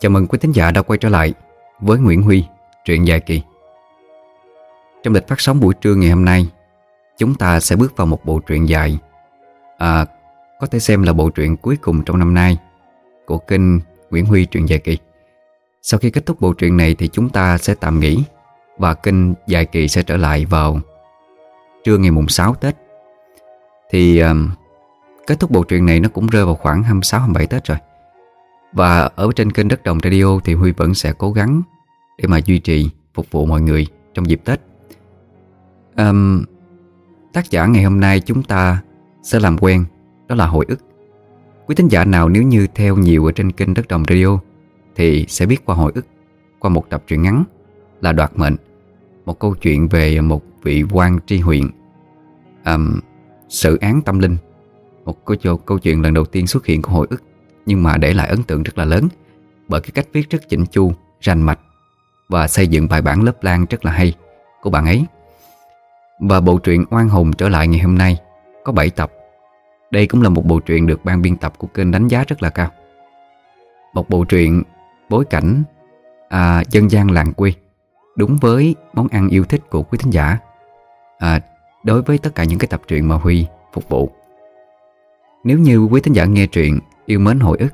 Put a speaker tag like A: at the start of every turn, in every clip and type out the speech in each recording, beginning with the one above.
A: Chào mừng quý thính giả đã quay trở lại với Nguyễn Huy, truyện dài kỳ. Trong lịch phát sóng buổi trưa ngày hôm nay, chúng ta sẽ bước vào một bộ truyện dài, à, có thể xem là bộ truyện cuối cùng trong năm nay của kênh Nguyễn Huy truyện dài kỳ. Sau khi kết thúc bộ truyện này thì chúng ta sẽ tạm nghỉ và kênh dài kỳ sẽ trở lại vào trưa ngày mùng 6 Tết. Thì à, kết thúc bộ truyện này nó cũng rơi vào khoảng 26-27 Tết rồi. Và ở trên kênh Đất Đồng Radio thì Huy vẫn sẽ cố gắng để mà duy trì, phục vụ mọi người trong dịp Tết. Um, tác giả ngày hôm nay chúng ta sẽ làm quen, đó là hồi ức. Quý thính giả nào nếu như theo nhiều ở trên kênh Đất Đồng Radio thì sẽ biết qua hồi ức, qua một tập truyện ngắn là Đoạt Mệnh, một câu chuyện về một vị quan tri huyện, um, sự án tâm linh, một câu, câu chuyện lần đầu tiên xuất hiện của hồi ức nhưng mà để lại ấn tượng rất là lớn bởi cái cách viết rất chỉnh chu, rành mạch và xây dựng bài bản lớp lan rất là hay của bạn ấy. Và bộ truyện Oan Hùng trở lại ngày hôm nay có 7 tập. Đây cũng là một bộ truyện được ban biên tập của kênh đánh giá rất là cao. Một bộ truyện bối cảnh à, dân gian làng quê đúng với món ăn yêu thích của quý thính giả à, đối với tất cả những cái tập truyện mà Huy phục vụ. Nếu như quý thính giả nghe truyện yêu mến hồi ức.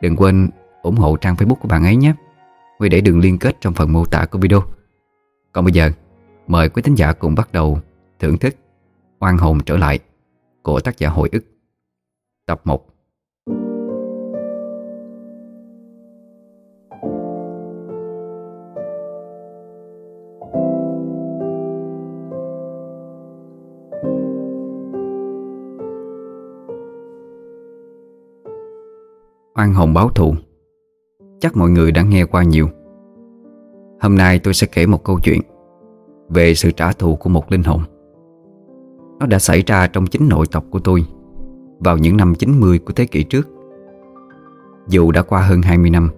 A: Đừng quên ủng hộ trang Facebook của bạn ấy nhé. Huy để đường liên kết trong phần mô tả của video. Còn bây giờ, Mời quý thính giả cùng bắt đầu thưởng thức Oan hồn trở lại Của tác giả hồi ức. Tập 1 Oan hồn báo thù. Chắc mọi người đã nghe qua nhiều. Hôm nay tôi sẽ kể một câu chuyện Về sự trả thù của một linh hồn. Nó đã xảy ra trong chính nội tộc của tôi Vào những năm 90 của thế kỷ trước. Dù đã qua hơn 20 năm,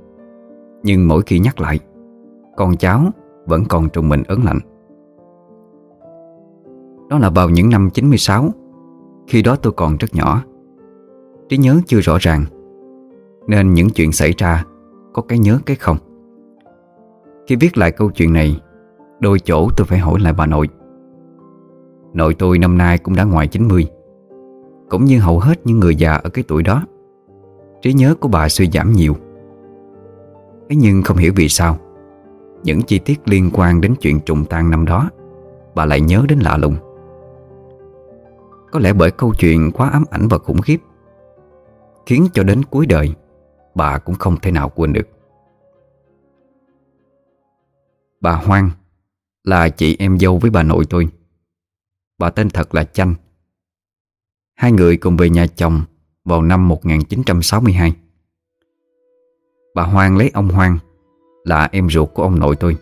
A: Nhưng mỗi khi nhắc lại, Con cháu vẫn còn trùng mình ớn lạnh. Đó là vào những năm 96 Khi đó tôi còn rất nhỏ. Trí nhớ chưa rõ ràng nên những chuyện xảy ra Có cái nhớ cái không? Khi viết lại câu chuyện này, Đôi chỗ tôi phải hỏi lại bà nội. Nội tôi năm nay cũng đã ngoài 90 Cũng như hầu hết những người già ở cái tuổi đó. Trí nhớ của bà suy giảm nhiều. Thế nhưng không hiểu vì sao, Những chi tiết liên quan đến chuyện trùng tang năm đó, Bà lại nhớ đến lạ lùng. Có lẽ bởi câu chuyện quá ám ảnh và khủng khiếp, Khiến cho đến cuối đời bà cũng không thể nào quên được. Bà Hoang là chị em dâu với bà nội tôi. Bà tên thật là Chanh. Hai người cùng về nhà chồng vào năm 1962. Bà Hoang lấy ông Hoang là em ruột của ông nội tôi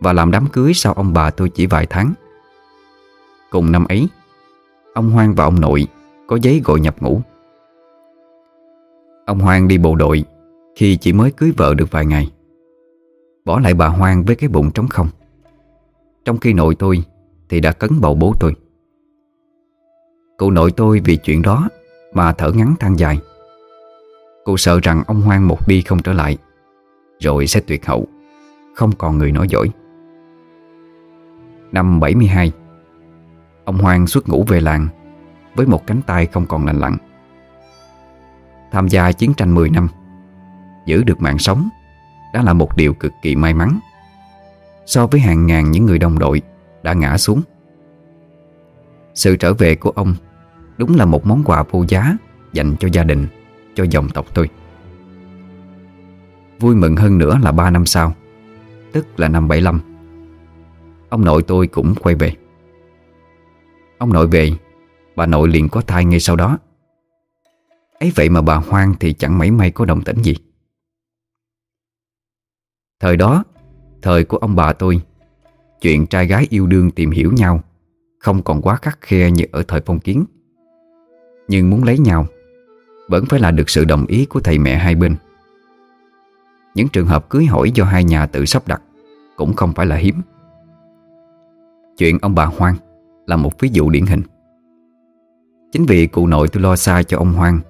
A: và làm đám cưới sau ông bà tôi chỉ vài tháng. Cùng năm ấy, ông Hoang và ông nội có giấy gọi nhập ngũ. Ông Hoang đi bộ đội, Khi chỉ mới cưới vợ được vài ngày. Bỏ lại bà Hoang với cái bụng trống không. Trong khi nội tôi Thì đã cấn bầu bố tôi. Cụ nội tôi vì chuyện đó Mà thở ngắn than dài. Cụ sợ rằng ông Hoang một đi không trở lại, Rồi sẽ tuyệt hậu, Không còn người nói dối. Năm 72 Ông Hoang xuất ngũ về làng Với một cánh tay không còn lành lặn. Tham gia chiến tranh 10 năm. Giữ được mạng sống Đã là một điều cực kỳ may mắn. So với hàng ngàn những người đồng đội Đã ngã xuống. Sự trở về của ông Đúng là một món quà vô giá Dành cho gia đình, Cho dòng tộc tôi. Vui mừng hơn nữa là 3 năm sau, Tức là năm 75 Ông nội tôi cũng quay về. Ông nội về, Bà nội liền có thai ngay sau đó ấy vậy mà bà Hoang thì chẳng mấy may có đồng tĩnh gì. Thời đó, Thời của ông bà tôi, Chuyện trai gái yêu đương tìm hiểu nhau Không còn quá khắc khe như ở thời phong kiến. Nhưng muốn lấy nhau, Vẫn phải là được sự đồng ý của thầy mẹ hai bên. Những trường hợp cưới hỏi do hai nhà tự sắp đặt Cũng không phải là hiếm. Chuyện ông bà Hoang Là một ví dụ điển hình. Chính vì cụ nội tôi lo xa cho ông Hoang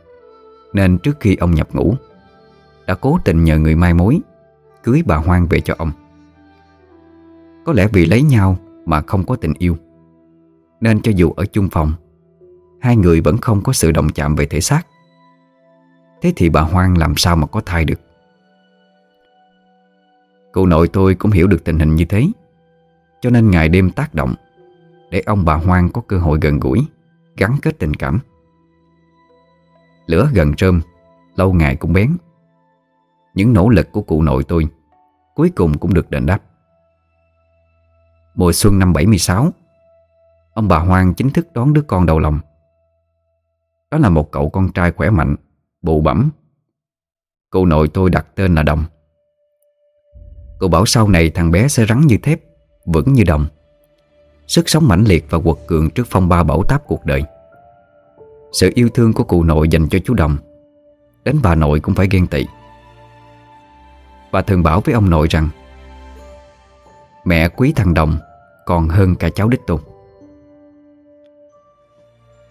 A: nên trước khi ông nhập ngũ, Đã cố tình nhờ người mai mối Cưới bà Hoang về cho ông. Có lẽ vì lấy nhau Mà không có tình yêu, Nên cho dù ở chung phòng, Hai người vẫn không có sự động chạm về thể xác. Thế thì bà Hoang làm sao mà có thai được? Cụ nội tôi cũng hiểu được tình hình như thế, Cho nên ngày đêm tác động Để ông bà Hoang có cơ hội gần gũi Gắn kết tình cảm. Lửa gần rơm Lâu ngày cũng bén. Những nỗ lực của cụ nội tôi Cuối cùng cũng được đền đáp. Mùa xuân năm 76 Ông bà Hoang chính thức đón đứa con đầu lòng. Đó là một cậu con trai khỏe mạnh Bụ bẩm. Cụ nội tôi đặt tên là Đồng. Cô bảo sau này thằng bé sẽ rắn như thép, Vững như đồng. Sức sống mãnh liệt và quật cường trước phong ba bão táp cuộc đời. Sự yêu thương của cụ nội dành cho chú Đồng. Đến bà nội cũng phải ghen tị. Bà thường bảo với ông nội rằng, Mẹ quý thằng Đồng Còn hơn cả cháu đích tôn.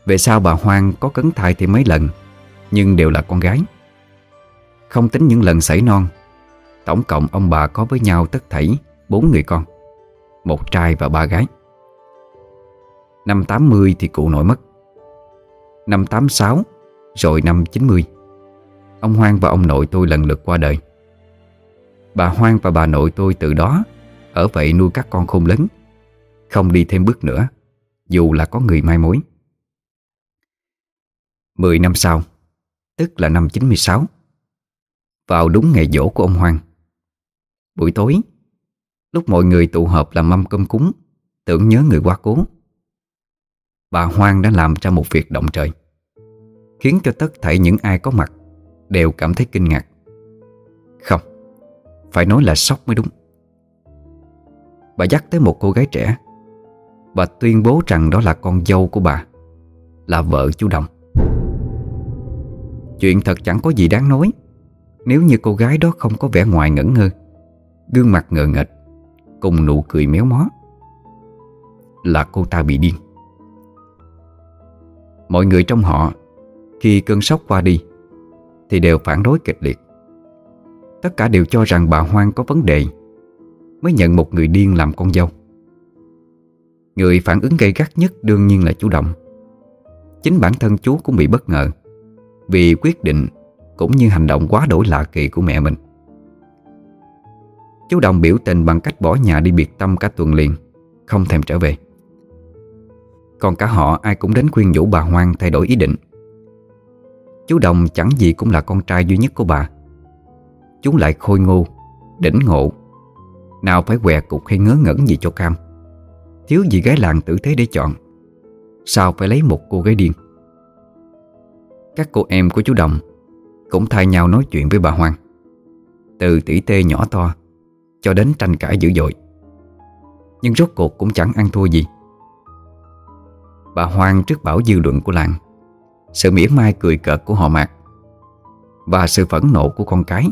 A: Về sau bà Hoang có cấn thai thì mấy lần, Nhưng đều là con gái. Không tính những lần xảy non, Tổng cộng ông bà có với nhau tất thảy bốn người con, Một trai và ba gái. Năm 80 thì cụ nội mất. Năm 86 Rồi năm 90 Ông Hoang và ông nội tôi lần lượt qua đời. Bà Hoang và bà nội tôi từ đó Ở vậy nuôi các con khôn lớn, Không đi thêm bước nữa, Dù là có người mai mối. Mười năm sau, Tức là năm 96 Vào đúng ngày dỗ của ông Hoang. Buổi tối, Lúc mọi người tụ họp làm mâm cơm cúng, Tưởng nhớ người quá cố Bà Hoang đã làm ra một việc động trời, Khiến cho tất thảy những ai có mặt Đều cảm thấy kinh ngạc. Không, Phải nói là sốc mới đúng. Bà dắt tới một cô gái trẻ Bà tuyên bố rằng đó là con dâu của bà, Là vợ chú Đồng. Chuyện thật chẳng có gì đáng nói Nếu như cô gái đó không có vẻ ngoài ngẩn ngơ, Gương mặt ngờ nghệch Cùng nụ cười méo mó. Là cô ta bị điên. Mọi người trong họ Khi cơn sốc qua đi Thì đều phản đối kịch liệt. Tất cả đều cho rằng bà Hoang có vấn đề, Mới nhận một người điên làm con dâu. Người phản ứng gây gắt nhất đương nhiên là chú Động. Chính bản thân chú cũng bị bất ngờ Vì quyết định cũng như hành động quá đổi lạ kỳ của mẹ mình. Chú Đồng biểu tình bằng cách bỏ nhà đi biệt tâm cả tuần liền, Không thèm trở về. Còn cả họ ai cũng đến khuyên nhủ bà Hoang thay đổi ý định. Chú Đồng chẳng gì cũng là con trai duy nhất của bà. Chú lại khôi ngô, đỉnh ngộ. Nào phải què cục hay ngớ ngẩn gì cho cam. Thiếu gì gái làng tử thế để chọn. Sao phải lấy một cô gái điên? Các cô em của chú Đồng Cũng thay nhau nói chuyện với bà Hoang. Từ tỷ tê nhỏ to cho đến tranh cãi dữ dội. Nhưng rốt cuộc cũng chẳng ăn thua gì. Bà hoang trước bảo dư luận của làng. Sự mỉa mai cười cợt của họ mạc Và sự phẫn nộ của con cái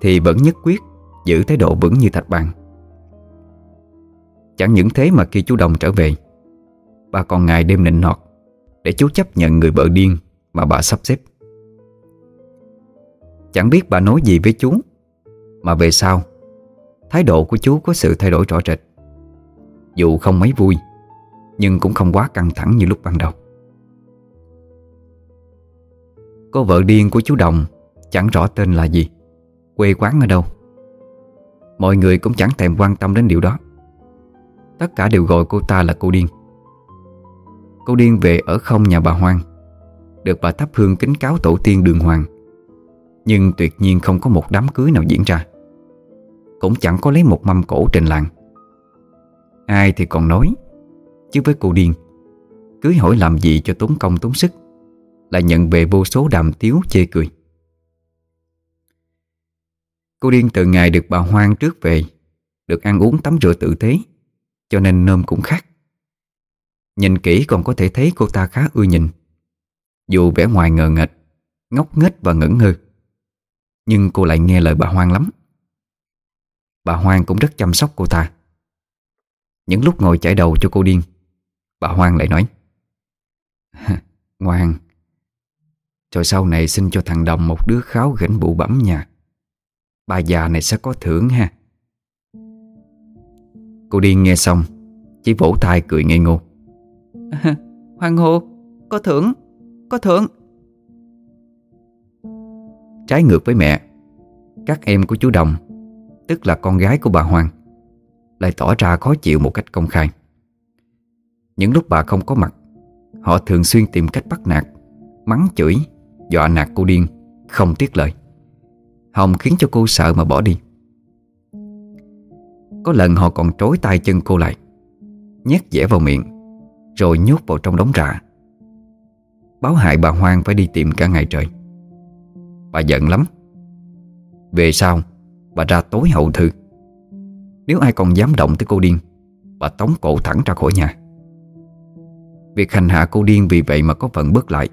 A: Thì vẫn nhất quyết Giữ thái độ vững như thạch bàn. Chẳng những thế mà khi chú Đồng trở về, Bà còn ngày đêm nịnh nọt Để chú chấp nhận người vợ điên Mà bà sắp xếp. Chẳng biết bà nói gì với chú, Mà về sau, Thái độ của chú có sự thay đổi rõ rệt. Dù không mấy vui nhưng cũng không quá căng thẳng như lúc ban đầu. Cô vợ điên của chú Đồng, Chẳng rõ tên là gì, Quê quán ở đâu. Mọi người cũng chẳng thèm quan tâm đến điều đó. Tất cả đều gọi cô ta là cô điên. Cô điên về ở không nhà bà Hoang, Được bà thắp hương kính cáo tổ tiên đường hoàng. Nhưng tuyệt nhiên không có một đám cưới nào diễn ra. Cũng chẳng có lấy một mâm cổ trên làng. Ai thì còn nói Chứ với cô điên Cưới hỏi làm gì cho tốn công tốn sức, Lại nhận về vô số đàm tiếu chê cười. Cô điên từ ngày được bà Hoang trước về, Được ăn uống tắm rửa tử tế, Cho nên nôm cũng khác. Nhìn kỹ còn có thể thấy cô ta khá ưa nhìn, Dù vẻ ngoài ngờ nghệch Ngốc nghếch và ngẩn ngơ. Nhưng cô lại nghe lời bà Hoang lắm. Bà Hoang cũng rất chăm sóc cô ta. Những lúc ngồi chải đầu cho cô điên Bà Hoang lại nói. Ngoan Rồi sau này xin cho thằng Đồng một đứa kháo gánh bụ bẩm nhà Bà già này sẽ có thưởng ha. Cô điên nghe xong Chỉ vỗ tay cười ngây ngô.
B: À, Hoàng Hồ Có thưởng Có thưởng.
A: Trái ngược với mẹ Các em của chú Đồng Tức là con gái của bà Hoàng Lại tỏ ra khó chịu một cách công khai những lúc bà không có mặt, Họ thường xuyên tìm cách bắt nạt, Mắng chửi, Dọa nạt cô điên, Không tiếc lời. Hồng khiến cho cô sợ mà bỏ đi. Có lần họ còn trối tay chân cô lại, Nhét dẻ vào miệng, Rồi nhốt vào trong đống rạ. Báo hại bà Hoang phải đi tìm cả ngày trời. Bà giận lắm. Về sau, Bà ra tối hậu thư. Nếu ai còn dám động tới cô điên, Bà tống cổ thẳng ra khỏi nhà. Việc hành hạ cô điên vì vậy mà có phần bớt lại.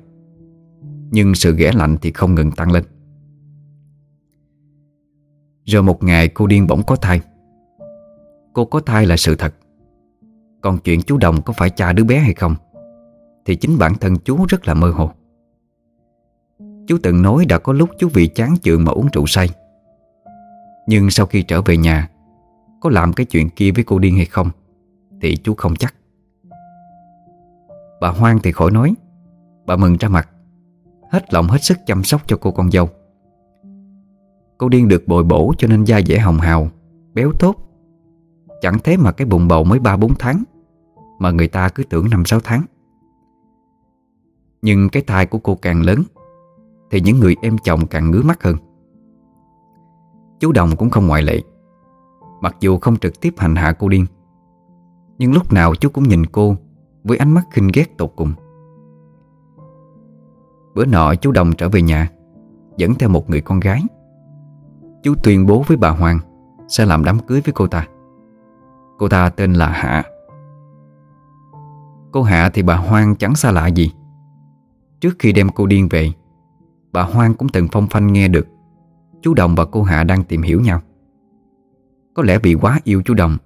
A: Nhưng sự ghẻ lạnh thì không ngừng tăng lên. Rồi một ngày cô điên bỗng có thai. Cô có thai là sự thật. Còn chuyện chú Đồng có phải cha đứa bé hay không, Thì chính bản thân chú rất là mơ hồ. Chú từng nói đã có lúc chú vì chán chường mà uống rượu say. Nhưng sau khi trở về nhà, Có làm cái chuyện kia với cô điên hay không, Thì chú không chắc. Bà Hoang thì khỏi nói. Bà mừng ra mặt. Hết lòng hết sức chăm sóc cho cô con dâu. Cô điên được bồi bổ cho nên da dẻ hồng hào, Béo tốt. Chẳng thế mà cái bụng bầu mới 3-4 tháng, Mà người ta cứ tưởng 5-6 tháng. Nhưng cái thai của cô càng lớn, Thì những người em chồng càng ngứa mắt hơn. Chú Đồng cũng không ngoại lệ. Mặc dù không trực tiếp hành hạ cô điên, Nhưng lúc nào chú cũng nhìn cô với ánh mắt khinh ghét tột cùng. Bữa nọ, chú Đồng trở về nhà, Dẫn theo một người con gái. Chú tuyên bố với bà Hoàng Sẽ làm đám cưới với cô ta. Cô ta tên là Hạ. Cô Hạ thì bà Hoang chẳng xa lạ gì. Trước khi đem cô điên về, Bà Hoang cũng từng phong phanh nghe được Chú Đồng và cô Hạ đang tìm hiểu nhau. Có lẽ vì quá yêu chú Đồng,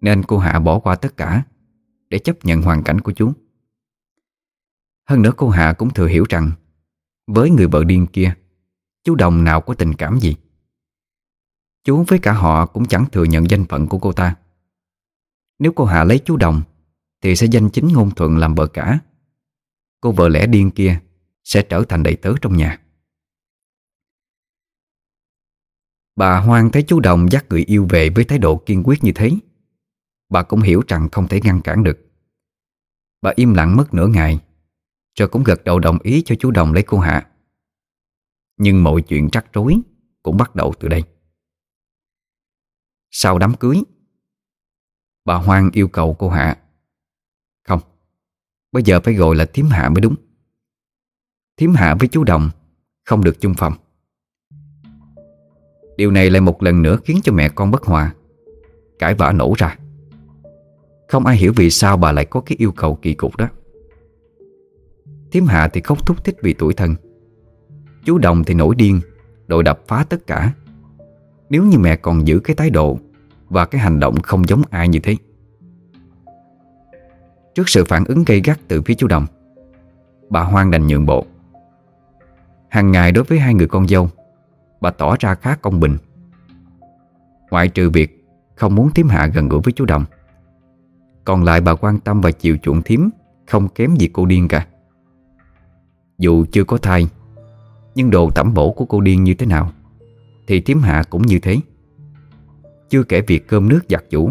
A: Nên cô Hạ bỏ qua tất cả để chấp nhận hoàn cảnh của chú Hơn nữa cô Hạ cũng thừa hiểu rằng, Với người vợ điên kia, Chú Đồng nào có tình cảm gì? Chú với cả họ cũng chẳng thừa nhận danh phận của cô ta. Nếu cô Hạ lấy chú Đồng, Thì sẽ danh chính ngôn thuận làm vợ cả. Cô vợ lẽ điên kia Sẽ trở thành đầy tớ trong nhà. Bà Hoang thấy chú Đồng dắt người yêu về với thái độ kiên quyết như thế Bà cũng hiểu rằng không thể ngăn cản được. Bà im lặng mất nửa ngày, Rồi cũng gật đầu đồng ý cho chú Đồng lấy cô Hạ. Nhưng mọi chuyện rắc rối Cũng bắt đầu từ đây. Sau đám cưới, Bà Hoang yêu cầu cô Hạ, Không, Bây giờ phải gọi là thiếm Hạ mới đúng. Thiếm Hạ với chú Đồng Không được chung phòng. Điều này lại một lần nữa khiến cho mẹ con bất hòa, Cãi vã nổ ra không ai hiểu vì sao bà lại có cái yêu cầu kỳ cục đó. Thiếm Hạ thì khóc thúc thích vì tuổi thân. Chú Đồng thì nổi điên, Đội đập phá tất cả. Nếu như mẹ còn giữ cái thái độ Và cái hành động không giống ai như thế. Trước sự phản ứng gây gắt từ phía chú Đồng, Bà Hoang đành nhượng bộ. Hàng ngày đối với hai người con dâu, Bà tỏ ra khá công bình. Ngoại trừ việc Không muốn Thiếm Hạ gần gũi với chú Đồng còn lại bà quan tâm và chịu chuộng thím Không kém gì cô điên cả. Dù chưa có thai Nhưng đồ tẩm bổ của cô điên như thế nào Thì thím hạ cũng như thế. Chưa kể việc cơm nước giặt chủ,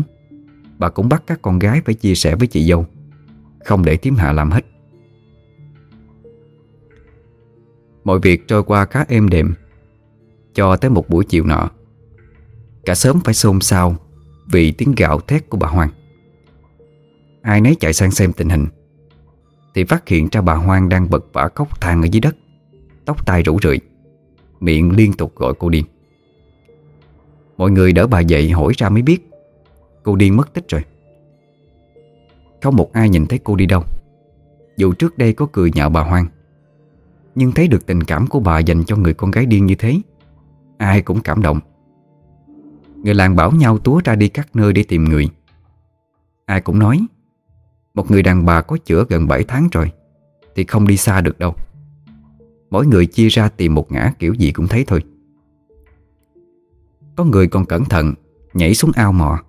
A: Bà cũng bắt các con gái phải chia sẻ với chị dâu Không để thím hạ làm hết. Mọi việc trôi qua khá êm đềm Cho tới một buổi chiều nọ Cả sớm phải xôn xao Vì tiếng gạo thét của bà Hoàng. Ai nấy chạy sang xem tình hình. Thì phát hiện ra bà Hoang đang bật vả khóc than ở dưới đất. Tóc tai rủ rượi, Miệng liên tục gọi cô điên. Mọi người đỡ bà dậy hỏi ra mới biết, Cô điên mất tích rồi. Không một ai nhìn thấy cô đi đâu. Dù trước đây có cười nhạo bà Hoang, Nhưng thấy được tình cảm của bà dành cho người con gái điên như thế, Ai cũng cảm động. Người làng bảo nhau túa ra đi các nơi để tìm người. Ai cũng nói một người đàn bà có chữa gần 7 tháng rồi, Thì không đi xa được đâu. Mỗi người chia ra tìm một ngã kiểu gì cũng thấy thôi. Có người còn cẩn thận Nhảy xuống ao mò,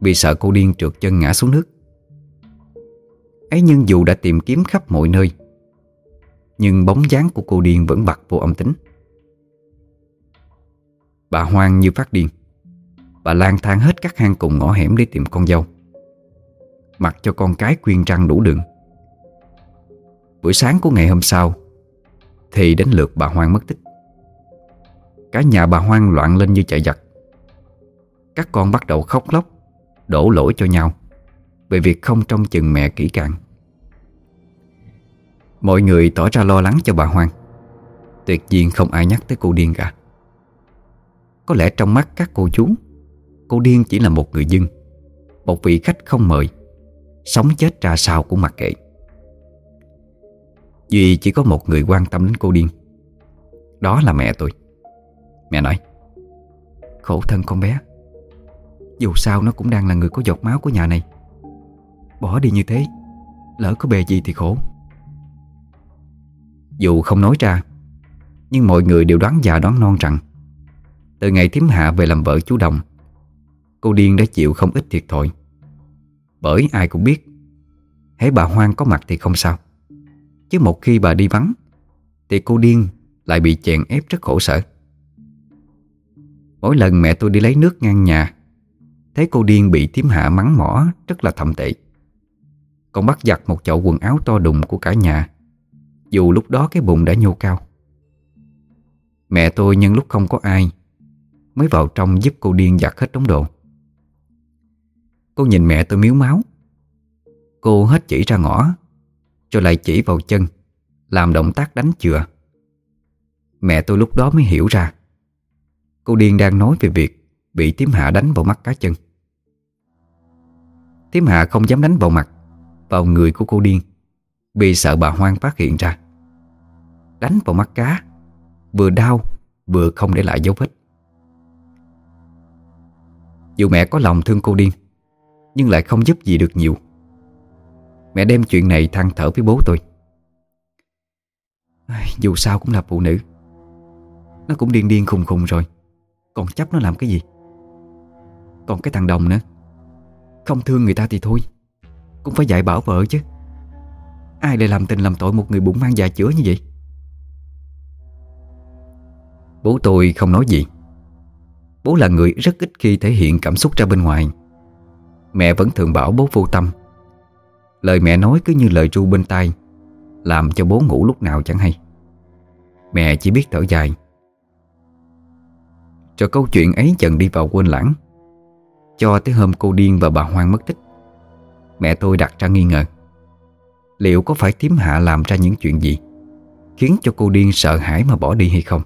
A: Vì sợ cô điên trượt chân ngã xuống nước. Ấy nhưng dù đã tìm kiếm khắp mọi nơi, Nhưng bóng dáng của cô điên vẫn bật vô âm tính. Bà hoang như phát điên. Bà lang thang hết các hang cùng ngõ hẻm để tìm con dâu. Mặc cho con cái quyên răng đủ đường Buổi sáng của ngày hôm sau, Thì đến lượt bà Hoang mất tích. Cả nhà bà Hoang loạn lên như chạy giặc. Các con bắt đầu khóc lóc, Đổ lỗi cho nhau Về việc không trông chừng mẹ kỹ càng. Mọi người tỏ ra lo lắng cho bà Hoang. Tuyệt nhiên không ai nhắc tới cô điên cả. Có lẽ trong mắt các cô chú, Cô điên chỉ là một người dân, Một vị khách không mời. Sống chết ra sao cũng mặc kệ. Duy chỉ có một người quan tâm đến cô điên. Đó là mẹ tôi. Mẹ nói, Khổ thân con bé. Dù sao nó cũng đang là người có giọt máu của nhà này. Bỏ đi như thế, Lỡ có bề gì thì khổ. Dù không nói ra, Nhưng mọi người đều đoán già đoán non rằng, Từ ngày thím hạ về làm vợ chú Đồng, Cô Điên đã chịu không ít thiệt thòi. Bởi ai cũng biết Hãy bà Hoang có mặt thì không sao. Chứ một khi bà đi vắng, Thì cô Điên lại bị chèn ép rất khổ sở. Mỗi lần mẹ tôi đi lấy nước ngang nhà, Thấy cô Điên bị tím hạ mắng mỏ Rất là thậm tệ. Còn bắt giặt một chậu quần áo to đùng của cả nhà, Dù lúc đó cái bụng đã nhô cao. Mẹ tôi nhân lúc không có ai, Mới vào trong giúp cô Điên giặt hết đống đồ. Cô nhìn mẹ tôi miếu máu. Cô hết chỉ ra ngõ, Rồi lại chỉ vào chân, Làm động tác đánh chừa. Mẹ tôi lúc đó mới hiểu ra, Cô Điên đang nói về việc Bị tím hạ đánh vào mắt cá chân. Tiếm hạ không dám đánh vào mặt, Vào người của cô Điên, Vì sợ bà Hoang phát hiện ra. Đánh vào mắt cá, Vừa đau, Vừa không để lại dấu vết. Dù mẹ có lòng thương cô Điên nhưng lại không giúp gì được nhiều. Mẹ đem chuyện này than thở với bố tôi. Dù sao cũng là phụ nữ. Nó cũng điên điên khùng khùng rồi. Còn chấp nó làm cái gì? Còn cái thằng Đồng nữa. Không thương người ta thì thôi. Cũng phải dạy bảo vợ chứ. Ai lại làm tình làm tội một người bụng mang dạ chữa như vậy? Bố tôi không nói gì. Bố là người rất ít khi thể hiện cảm xúc ra bên ngoài. Mẹ vẫn thường bảo bố vô tâm. Lời mẹ nói cứ như lời ru bên tai, Làm cho bố ngủ lúc nào chẳng hay. Mẹ chỉ biết thở dài. Cho câu chuyện ấy dần đi vào quên lãng. Cho tới hôm cô điên và bà Hoang mất tích, Mẹ tôi đặt ra nghi ngờ. Liệu có phải tím hạ làm ra những chuyện gì, Khiến cho cô điên sợ hãi mà bỏ đi hay không?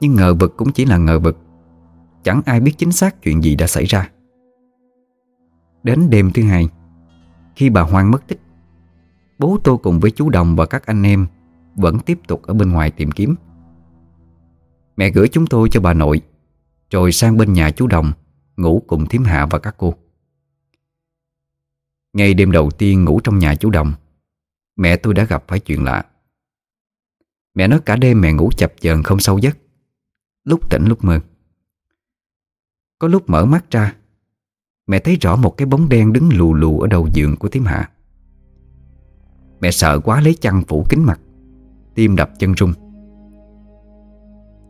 A: Nhưng ngờ vực cũng chỉ là ngờ vực, Chẳng ai biết chính xác chuyện gì đã xảy ra. Đến đêm thứ hai. Khi bà Hoang mất tích, Bố tôi cùng với chú Đồng và các anh em Vẫn tiếp tục ở bên ngoài tìm kiếm. Mẹ gửi chúng tôi cho bà nội, Rồi sang bên nhà chú Đồng Ngủ cùng thím hạ và các cô. Ngay đêm đầu tiên ngủ trong nhà chú Đồng, Mẹ tôi đã gặp phải chuyện lạ. Mẹ nói cả đêm mẹ ngủ chập chờn không sâu giấc, Lúc tỉnh lúc mơ. Có lúc mở mắt ra Mẹ thấy rõ một cái bóng đen đứng lù lù ở đầu giường của thím hạ. Mẹ sợ quá lấy chăn phủ kính mặt, Tim đập chân rung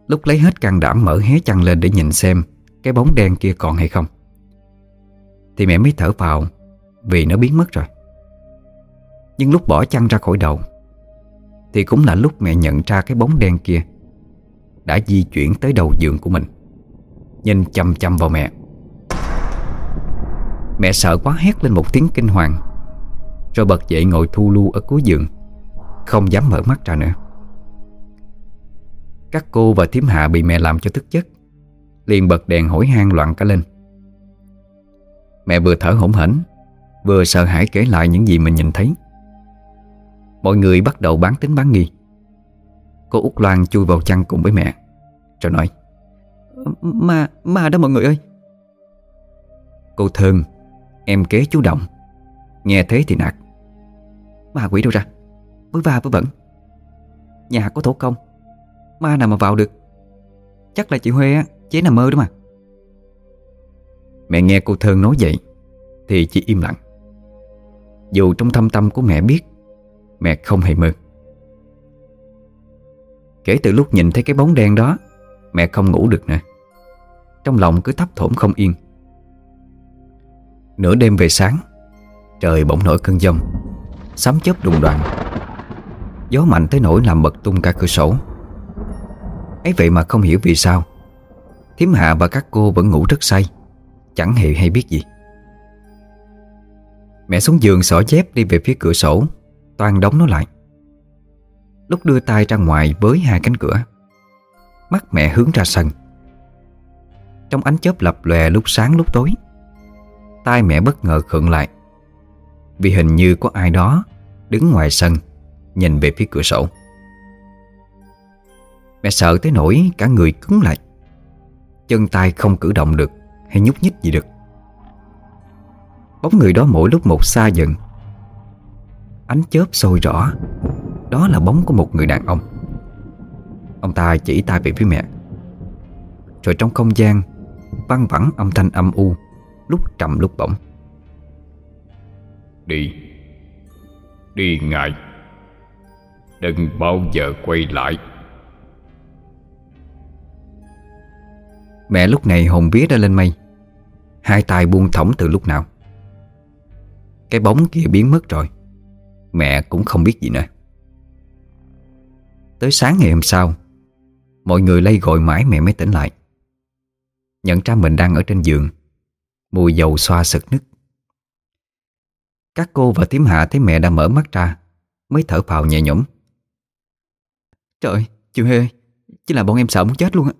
A: Lúc lấy hết can đảm mở hé chăn lên để nhìn xem Cái bóng đen kia còn hay không. Thì mẹ mới thở vào Vì nó biến mất rồi. Nhưng lúc bỏ chăn ra khỏi đầu, Thì cũng là lúc mẹ nhận ra cái bóng đen kia Đã di chuyển tới đầu giường của mình, Nhìn chăm chăm vào mẹ Mẹ mẹ sợ quá hét lên một tiếng kinh hoàng. Rồi bật dậy ngồi thu lưu ở cuối giường Không dám mở mắt ra nữa. Các cô và thím hạ bị mẹ làm cho tức giấc Liền bật đèn hổi hang loạn cả lên. Mẹ vừa thở hổn hển Vừa sợ hãi kể lại những gì mình nhìn thấy. Mọi người bắt đầu bán tính bán nghi. Cô Út Loan chui vào chăn cùng với mẹ Rồi nói
B: "Ma, ma đó mọi người ơi.
A: Cô Thơm Em kế chú Động Nghe thế thì nạt.
B: Ma quỷ đâu ra? Với va với vẩn Nhà có thổ công. Ma nào mà vào được? Chắc là chị Huê á, Chế nằm mơ đó mà.
A: Mẹ nghe cô Thơn nói vậy, Thì chỉ im lặng. Dù trong thâm tâm của mẹ biết, Mẹ không hề mơ. Kể từ lúc nhìn thấy cái bóng đen đó, Mẹ không ngủ được nữa. Trong lòng cứ thấp thổm không yên. Nửa đêm về sáng, Trời bỗng nổi cơn giông, Sấm chớp đùng đoạn Gió mạnh tới nỗi làm bật tung cả cửa sổ. Ấy vậy mà không hiểu vì sao, Thiếm Hạ và các cô vẫn ngủ rất say, Chẳng hề hay biết gì. Mẹ xuống giường xỏ dép đi về phía cửa sổ, Toàn đóng nó lại. Lúc đưa tay ra ngoài với hai cánh cửa, Mắt mẹ hướng ra sân. Trong ánh chớp lập lòe lúc sáng lúc tối Tai mẹ bất ngờ khựng lại. Vì hình như có ai đó Đứng ngoài sân, Nhìn về phía cửa sổ. Mẹ sợ tới nỗi cả người cứng lại. Chân tay không cử động được Hay nhúc nhích gì được. Bóng người đó mỗi lúc một xa dần. Ánh chớp sôi rõ, Đó là bóng của một người đàn ông. Ông ta chỉ tay về phía mẹ. Rồi trong không gian Văng vẳng âm thanh âm u. Lúc trầm lúc bổng.
C: Đi. Đi ngại Đừng bao giờ quay lại.
A: Mẹ lúc này hồn vía đã lên mây. Hai tay buông thõng từ lúc nào. Cái bóng kia biến mất rồi. Mẹ cũng không biết gì nữa. Tới sáng ngày hôm sau Mọi người lay gọi mãi mẹ mới tỉnh lại. Nhận ra mình đang ở trên giường Mùi dầu xoa sực nức Các cô và tím hạ thấy mẹ đã mở mắt ra Mới thở phào nhẹ nhõm.
B: Trời, chị Huê Chỉ là bọn em sợ muốn chết luôn á.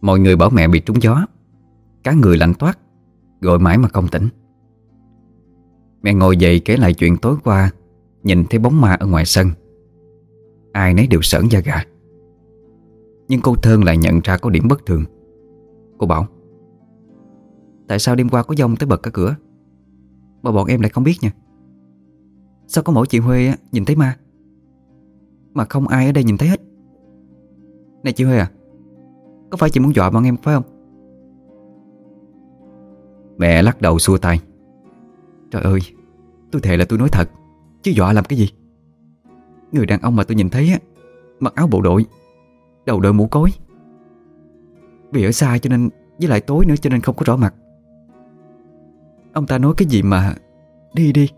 A: Mọi người bảo mẹ bị trúng gió. Cả người lạnh toát Gọi mãi mà không tỉnh. Mẹ ngồi dậy kể lại chuyện tối qua Nhìn thấy bóng ma ở ngoài sân. Ai nấy đều sởn da gà. Nhưng cô Thơn lại nhận ra có điểm bất thường. Cô bảo
B: Tại sao đêm qua có dông tới bật cả cửa? Mà bọn em lại không biết nha. Sao có mỗi chị Huê nhìn thấy ma? Mà không ai ở đây nhìn thấy hết. Này chị Huê à Có phải chị muốn dọa bọn em phải không?
A: Mẹ lắc đầu xua tay.
B: Trời ơi, Tôi thề là tôi nói thật, Chứ dọa làm cái gì? Người đàn ông mà tôi nhìn thấy á, Mặc áo bộ đội, Đầu đội mũ cối. Vì ở xa cho nên, Với lại tối nữa cho nên không có rõ mặt. Ông ta nói cái gì mà Đi đi.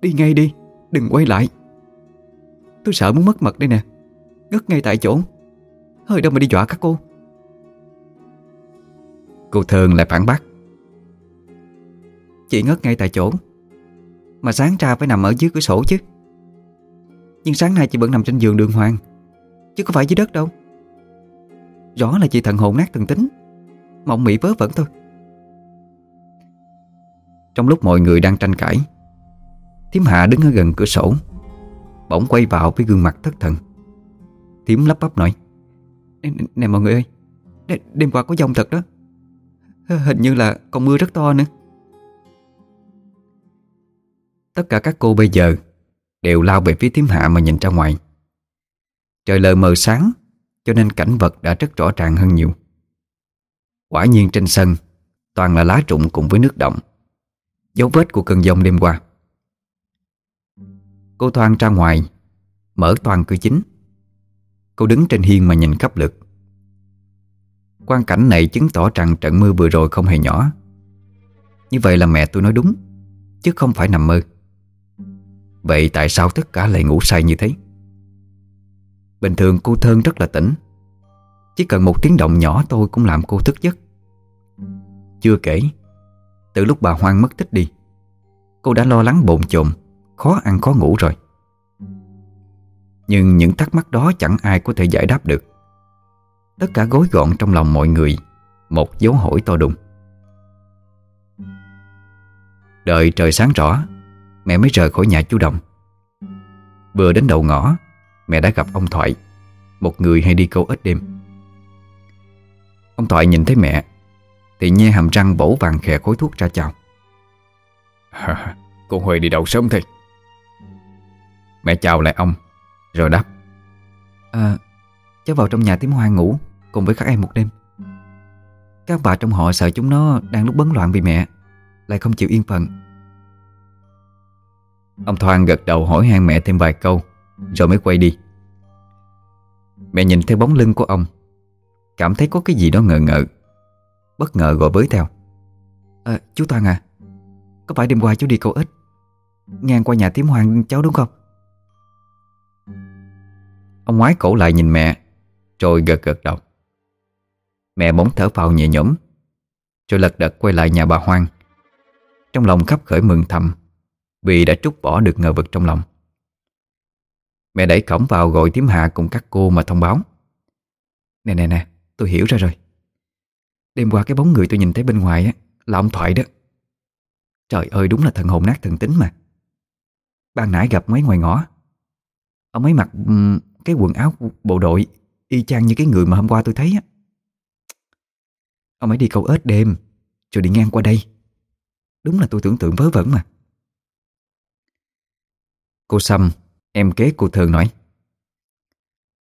B: Đi ngay đi. Đừng quay lại. Tôi sợ muốn mất mật đây nè. Ngất ngay tại chỗ. Hơi đâu mà đi dọa các cô.
A: Cô Thơn lại phản bác.
B: Chị ngất ngay tại chỗ. Mà sáng ra phải nằm ở dưới cửa sổ chứ. Nhưng sáng nay chị vẫn nằm trên giường đường hoàng. Chứ có phải dưới đất đâu. Rõ là chị thần hồn nát thần tính. Mộng mị vớ vẩn thôi.
A: Trong lúc mọi người đang tranh cãi. Thiếm Hạ đứng ở gần cửa sổ Bỗng quay vào với gương mặt thất thần. Thiếm lắp bắp nói
B: Nè, nè mọi người ơi đêm, đêm qua có dông thật đó. Hình như là còn mưa rất to nữa.
A: Tất cả các cô bây giờ Đều lao về phía Thiếm Hạ mà nhìn ra ngoài. Trời lờ mờ sáng Cho nên cảnh vật đã rất rõ ràng hơn nhiều. Quả nhiên trên sân Toàn là lá rụng cùng với nước động. Dấu vết của cơn giông đêm qua. Cô Thoan ra ngoài, Mở toàn cửa chính. Cô đứng trên hiên mà nhìn khắp lượt. Quan cảnh này chứng tỏ rằng trận mưa vừa rồi không hề nhỏ. Như vậy là mẹ tôi nói đúng, Chứ không phải nằm mơ. Vậy tại sao tất cả lại ngủ say như thế? Bình thường cô Thơn rất là tỉnh. Chỉ cần một tiếng động nhỏ tôi cũng làm cô thức giấc. Chưa kể từ lúc bà Hoang mất tích đi, Cô đã lo lắng bồn chồn, Khó ăn khó ngủ rồi. Nhưng những thắc mắc đó chẳng ai có thể giải đáp được. Tất cả gối gọn trong lòng mọi người, Một dấu hỏi to đùng. Đợi trời sáng rõ, Mẹ mới rời khỏi nhà chú Đồng. Vừa đến đầu ngõ, Mẹ đã gặp ông Thoại, Một người hay đi câu ít đêm. Ông Thoại nhìn thấy mẹ thì nhe hàm răng bổ vàng khè khối thuốc ra chào.
C: Cô Huệ đi đâu sớm thế
A: Mẹ chào lại ông Rồi đáp.
B: À cháu vào trong nhà tím hoang ngủ Cùng với các em một đêm. Các bà trong họ sợ chúng nó đang lúc bấn loạn vì mẹ Lại không chịu yên phận.
A: Ông Thoan gật đầu hỏi han mẹ thêm vài câu Rồi mới quay đi. Mẹ nhìn theo bóng lưng của ông Cảm thấy có cái gì đó ngờ ngợ Bất ngờ gọi với theo.
B: À, Chú Toàn à Có phải đêm qua chú đi câu ếch? Ngang qua nhà tím hoàng cháu đúng không?
A: Ông ngoái cổ lại nhìn mẹ Rồi gật gật đầu. Mẹ bỗng thở phào nhẹ nhõm Rồi lật đật quay lại nhà bà Hoang. Trong lòng khắp khởi mừng thầm Vì đã trút bỏ được ngờ vực trong lòng. Mẹ đẩy cổng vào gọi tím hạ cùng các cô mà thông báo.
B: Nè nè nè Tôi hiểu ra rồi. Đêm qua cái bóng người tôi nhìn thấy bên ngoài á Là ông Thoại đó. Trời ơi đúng là thần hồn nát thần tính mà. Ban nãy gặp mấy ngoài ngõ. Ông ấy mặc um, cái quần áo bộ đội Y chang như cái người mà hôm qua tôi thấy á. Ông ấy đi câu ếch đêm Rồi đi ngang qua đây. Đúng là tôi tưởng tượng vớ vẩn mà.
A: Cô Sâm Em kế cô Thường nói.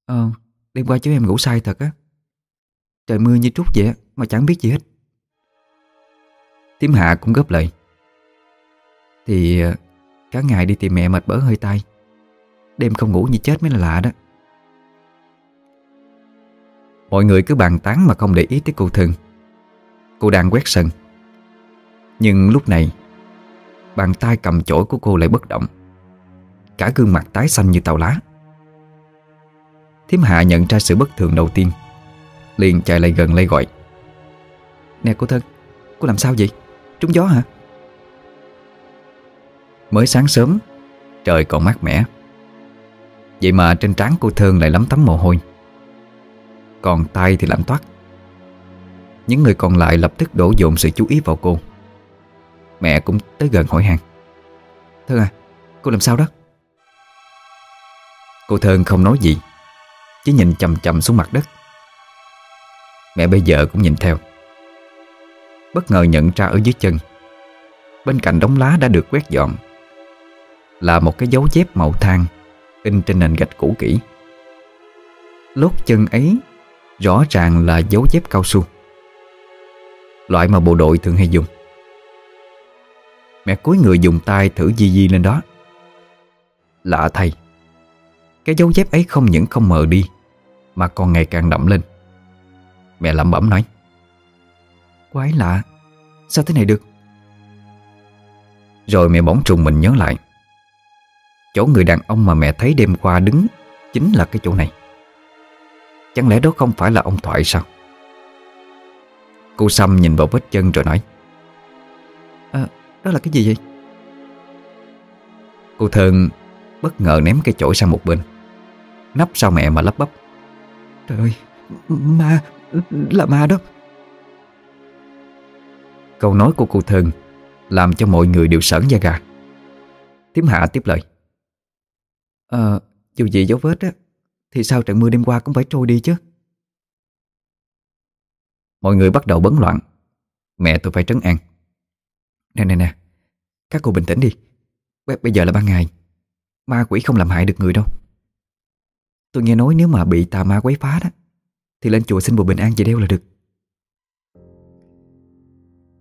B: Ờ Đêm qua chú em ngủ sai thật á. Trời mưa như trút vậy mà chẳng biết gì hết.
A: Tiếm Hạ cũng góp lời.
B: Thì ờ, Cả ngày đi tìm mẹ mệt bở hơi tay. Đêm không ngủ như chết mới là lạ đó.
A: Mọi người cứ bàn tán mà không để ý tới cô Thường. Cô đang quét sân. Nhưng lúc này, Bàn tay cầm chổi của cô lại bất động. Cả gương mặt tái xanh như tàu lá. Thiếm Hạ nhận ra sự bất thường đầu tiên. Liền chạy lại gần lấy gọi.
B: Nè, cô thân Cô làm sao vậy? Trúng gió hả?
A: Mới sáng sớm, Trời còn mát mẻ. Vậy mà trên trán cô Thơn lại lắm tấm mồ hôi. Còn tay thì lạnh toát. Những người còn lại lập tức đổ dồn sự chú ý vào cô. Mẹ cũng tới gần hỏi han.
B: Thương à Cô làm sao đó?
A: Cô Thơn không nói gì, Chỉ nhìn chầm chầm xuống mặt đất. Mẹ bây giờ cũng nhìn theo. Bất ngờ nhận ra ở dưới chân. Bên cạnh đống lá đã được quét dọn. Là một cái dấu dép màu than, In trên nền gạch cũ kỹ. Lốt chân ấy Rõ ràng là dấu dép cao su. Loại mà bộ đội thường hay dùng. Mẹ cúi người dùng tay thử di di lên đó. Lạ thay, Cái dấu dép ấy không những không mờ đi, Mà còn ngày càng đậm lên. Mẹ lẩm bẩm nói.
B: Quái lạ. Sao thế này được?
A: Rồi mẹ bỗng trùng mình nhớ lại. Chỗ người đàn ông mà mẹ thấy đêm qua đứng Chính là cái chỗ này. Chẳng lẽ đó không phải là ông Thoại sao? Cô Sâm nhìn vào vết chân rồi nói.
B: À, Đó là cái gì vậy?
A: Cô Thơn bất ngờ ném cây chổi sang một bên. Nắp sau mẹ mà lắp bắp.
B: Trời ơi Ma Là ma đó.
A: Câu nói của cô Thơn Làm cho mọi người đều sởn da gà. Tiếm Hạ tiếp lời.
B: Ờ Dù gì dấu vết á Thì sao trận mưa đêm qua cũng phải trôi đi chứ.
A: Mọi người bắt đầu bấn loạn. Mẹ tôi phải trấn an.
B: Nè nè nè Các cô bình tĩnh đi. B Bây giờ là ban ngày. Ma quỷ không làm hại được người đâu. Tôi nghe nói nếu mà bị tà ma quấy phá đó Thì lên chùa xin bùa bình an về đeo là được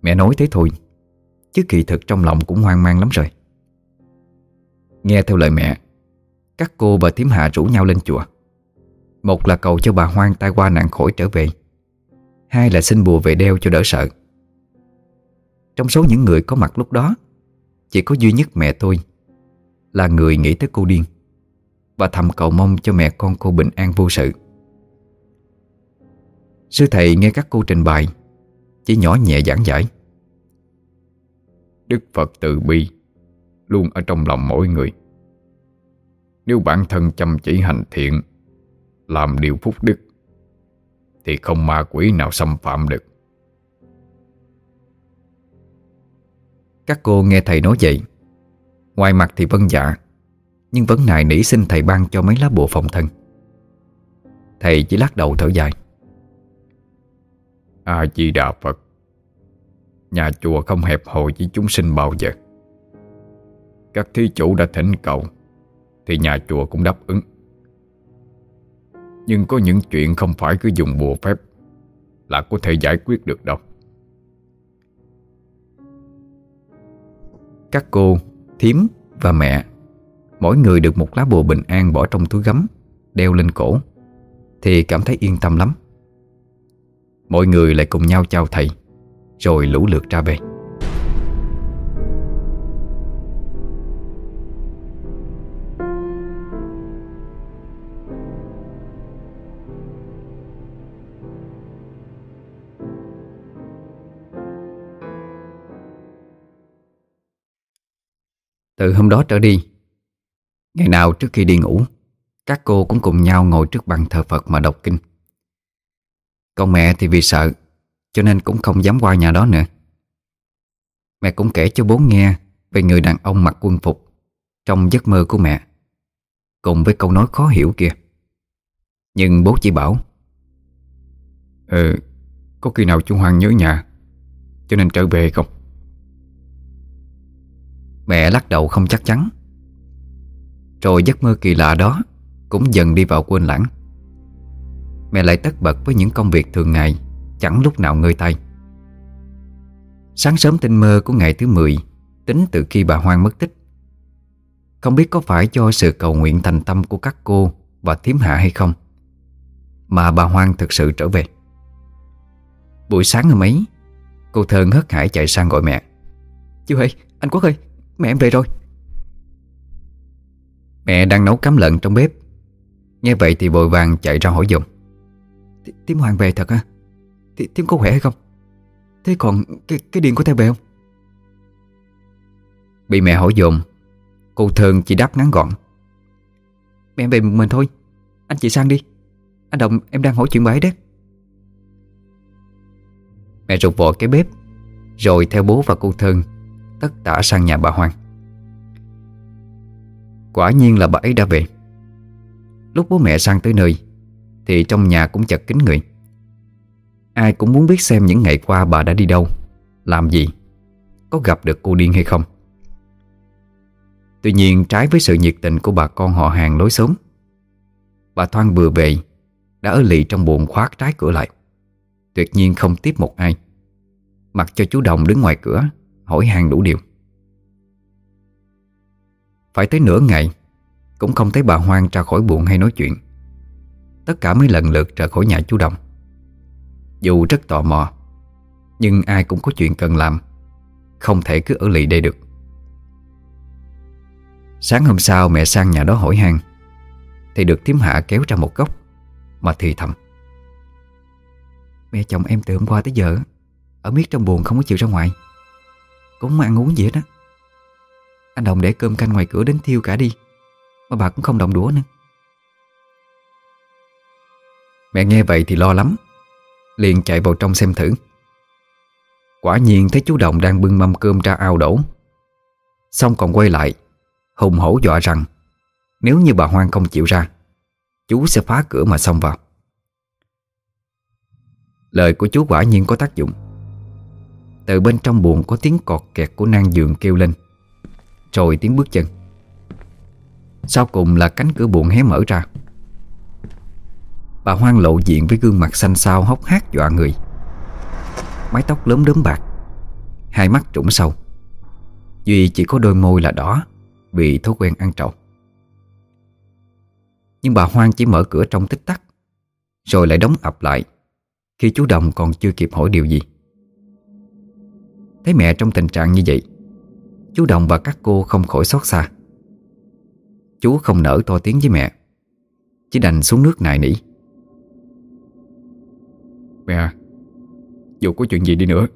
A: Mẹ nói thế thôi, Chứ kỳ thực trong lòng cũng hoang mang lắm rồi. Nghe theo lời mẹ, Các cô và thím hạ rủ nhau lên chùa. Một là cầu cho bà hoang tai qua nạn khỏi trở về, Hai là xin bùa về đeo cho đỡ sợ. Trong số những người có mặt lúc đó, Chỉ có duy nhất mẹ tôi Là người nghĩ tới cô điên Và thầm cầu mong cho mẹ con cô bình an vô sự. Sư thầy nghe các cô trình bày chỉ nhỏ nhẹ giảng giải. Đức Phật từ bi Luôn ở trong lòng mỗi người. Nếu bản thân chăm chỉ hành thiện, Làm điều phúc đức, Thì không ma quỷ nào xâm phạm được. Các cô nghe thầy nói vậy, Ngoài mặt thì vân dạ Nhưng vẫn nài nỉ xin thầy ban cho mấy lá bùa phòng thân. Thầy chỉ lắc đầu thở dài. A-di-đà Phật. Nhà chùa không hẹp hòi với chúng sinh bao giờ. Các thí chủ đã thỉnh cầu
C: Thì nhà chùa cũng đáp ứng. Nhưng có những chuyện không phải cứ dùng bùa phép Là có thể giải quyết được đâu.
A: Các cô, thím và mẹ Mỗi người được một lá bùa bình an bỏ trong túi gấm Đeo lên cổ Thì cảm thấy yên tâm lắm. Mọi người lại cùng nhau chào thầy, Rồi lũ lượt ra về Từ hôm đó trở đi, Ngày nào trước khi đi ngủ, Các cô cũng cùng nhau ngồi trước bàn thờ Phật mà đọc kinh. Còn mẹ thì vì sợ, Cho nên cũng không dám qua nhà đó nữa. Mẹ cũng kể cho bố nghe Về người đàn ông mặc quân phục Trong giấc mơ của mẹ, Cùng với câu nói khó hiểu kia. Nhưng bố chỉ bảo
C: Ừ Có khi nào chú Hoàng nhớ nhà, Cho nên trở về không?
A: Mẹ lắc đầu không chắc chắn. Rồi giấc mơ kỳ lạ đó Cũng dần đi vào quên lãng. Mẹ lại tất bật với những công việc thường ngày Chẳng lúc nào ngơi tay. Sáng sớm tinh mơ của ngày thứ 10 Tính từ khi bà Hoang mất tích. Không biết có phải do sự cầu nguyện thành tâm của các cô Và thiếm hạ hay không Mà bà Hoang thực sự trở về. Buổi sáng hôm ấy Cô Thơn hớt hải chạy sang gọi mẹ. Chú ơi, anh Quốc ơi Mẹ em về rồi. Mẹ đang nấu cám lợn trong bếp. Nghe vậy thì vội vàng chạy ra hỏi dùng Tím Hoàng về thật hả? Tím có khỏe hay không? Thế còn cái, cái điện của theo về không? Bị mẹ hỏi dùm Cô Thơn chỉ đáp ngắn gọn Mẹ về một mình thôi Anh chị sang đi Anh Đồng em đang hỏi chuyện bãi đấy Mẹ rụt vội cái bếp Rồi theo bố và cô Thơn Tất tả sang nhà bà Hoàng Quả nhiên là bà ấy đã về Lúc bố mẹ sang tới nơi thì trong nhà cũng chật kín người. Ai cũng muốn biết xem những ngày qua bà đã đi đâu, Làm gì, Có gặp được cô điên hay không. Tuy nhiên trái với sự nhiệt tình của bà con họ hàng lối xóm, Bà Thoan vừa về Đã ở lì trong buồn khóa trái cửa lại. Tuyệt nhiên không tiếp một ai, Mặc cho chú Đồng đứng ngoài cửa Hỏi hàng đủ điều. Phải tới nửa ngày, Cũng không thấy bà Hoang ra khỏi buồn hay nói chuyện. Tất cả mới lần lượt ra khỏi nhà chú Đồng. Dù rất tò mò, Nhưng ai cũng có chuyện cần làm, Không thể cứ ở lì đây được. Sáng hôm sau mẹ sang nhà đó hỏi han, Thì được Tiếm Hạ kéo ra một góc, Mà thì thầm. Mẹ chồng em từ hôm qua tới giờ, Ở miết trong buồn không có chịu ra ngoài, cũng ăn uống gì hết á Anh Đồng để cơm canh ngoài cửa đến thiêu cả đi, Mà bà cũng không động đũa nữa. Mẹ nghe vậy thì lo lắm. Liền chạy vào trong xem thử. Quả nhiên thấy chú Đồng đang bưng mâm cơm ra ao đổ. Xong còn quay lại, Hùng hổ dọa rằng, Nếu như bà Hoang không chịu ra, Chú sẽ phá cửa mà xông vào. Lời của chú quả nhiên có tác dụng. Từ bên trong buồng có tiếng cọt kẹt của nang giường kêu lên, Rồi tiếng bước chân. Sau cùng là cánh cửa buồng hé mở ra. Bà hoang lộ diện với gương mặt xanh xao hốc hác dọa người. Mái tóc lớn đốm bạc, Hai mắt trũng sâu. Duy chỉ có đôi môi là đỏ Vì thói quen ăn trộm Nhưng bà Hoang chỉ mở cửa trong tích tắc, Rồi lại đóng ập lại Khi chú Đồng còn chưa kịp hỏi điều gì. Thấy mẹ trong tình trạng như vậy, Chú Đồng và các cô không khỏi xót xa. Chú không nỡ to tiếng với mẹ, Chỉ đành xuống nước nài nỉ.
C: Mẹ à. Dù có chuyện gì đi nữa,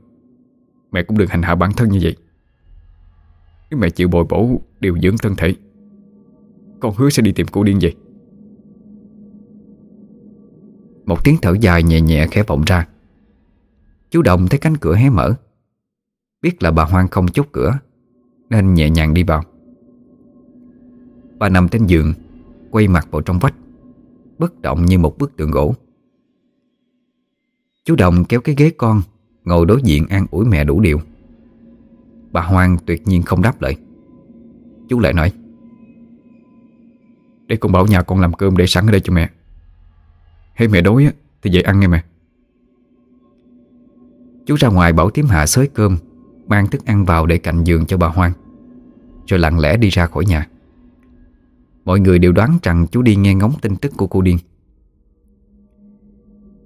C: Mẹ cũng đừng hành hạ bản thân như vậy. Nếu mẹ chịu bồi bổ Điều dưỡng thân thể, Con hứa sẽ đi tìm cô điên vậy.
A: Một tiếng thở dài nhẹ nhẹ khẽ vọng ra. Chú Đồng thấy cánh cửa hé mở. Biết là bà Hoang không chốt cửa, Nên nhẹ nhàng đi vào. Bà nằm trên giường, Quay mặt vào trong vách, Bất động như một bức tượng gỗ. Chú Đồng kéo cái ghế con, Ngồi đối diện an ủi mẹ đủ điều. Bà Hoang tuyệt nhiên không đáp lại Chú lại nói,
C: Để con bảo nhà con làm cơm để sẵn ở đây cho mẹ. Hay mẹ đói thì về ăn nghe mẹ.
A: Chú ra ngoài bảo Tiếm Hạ xới cơm, Mang thức ăn vào để cạnh giường cho bà Hoang, Rồi lặng lẽ đi ra khỏi nhà. Mọi người đều đoán rằng chú đi nghe ngóng tin tức của cô Điên.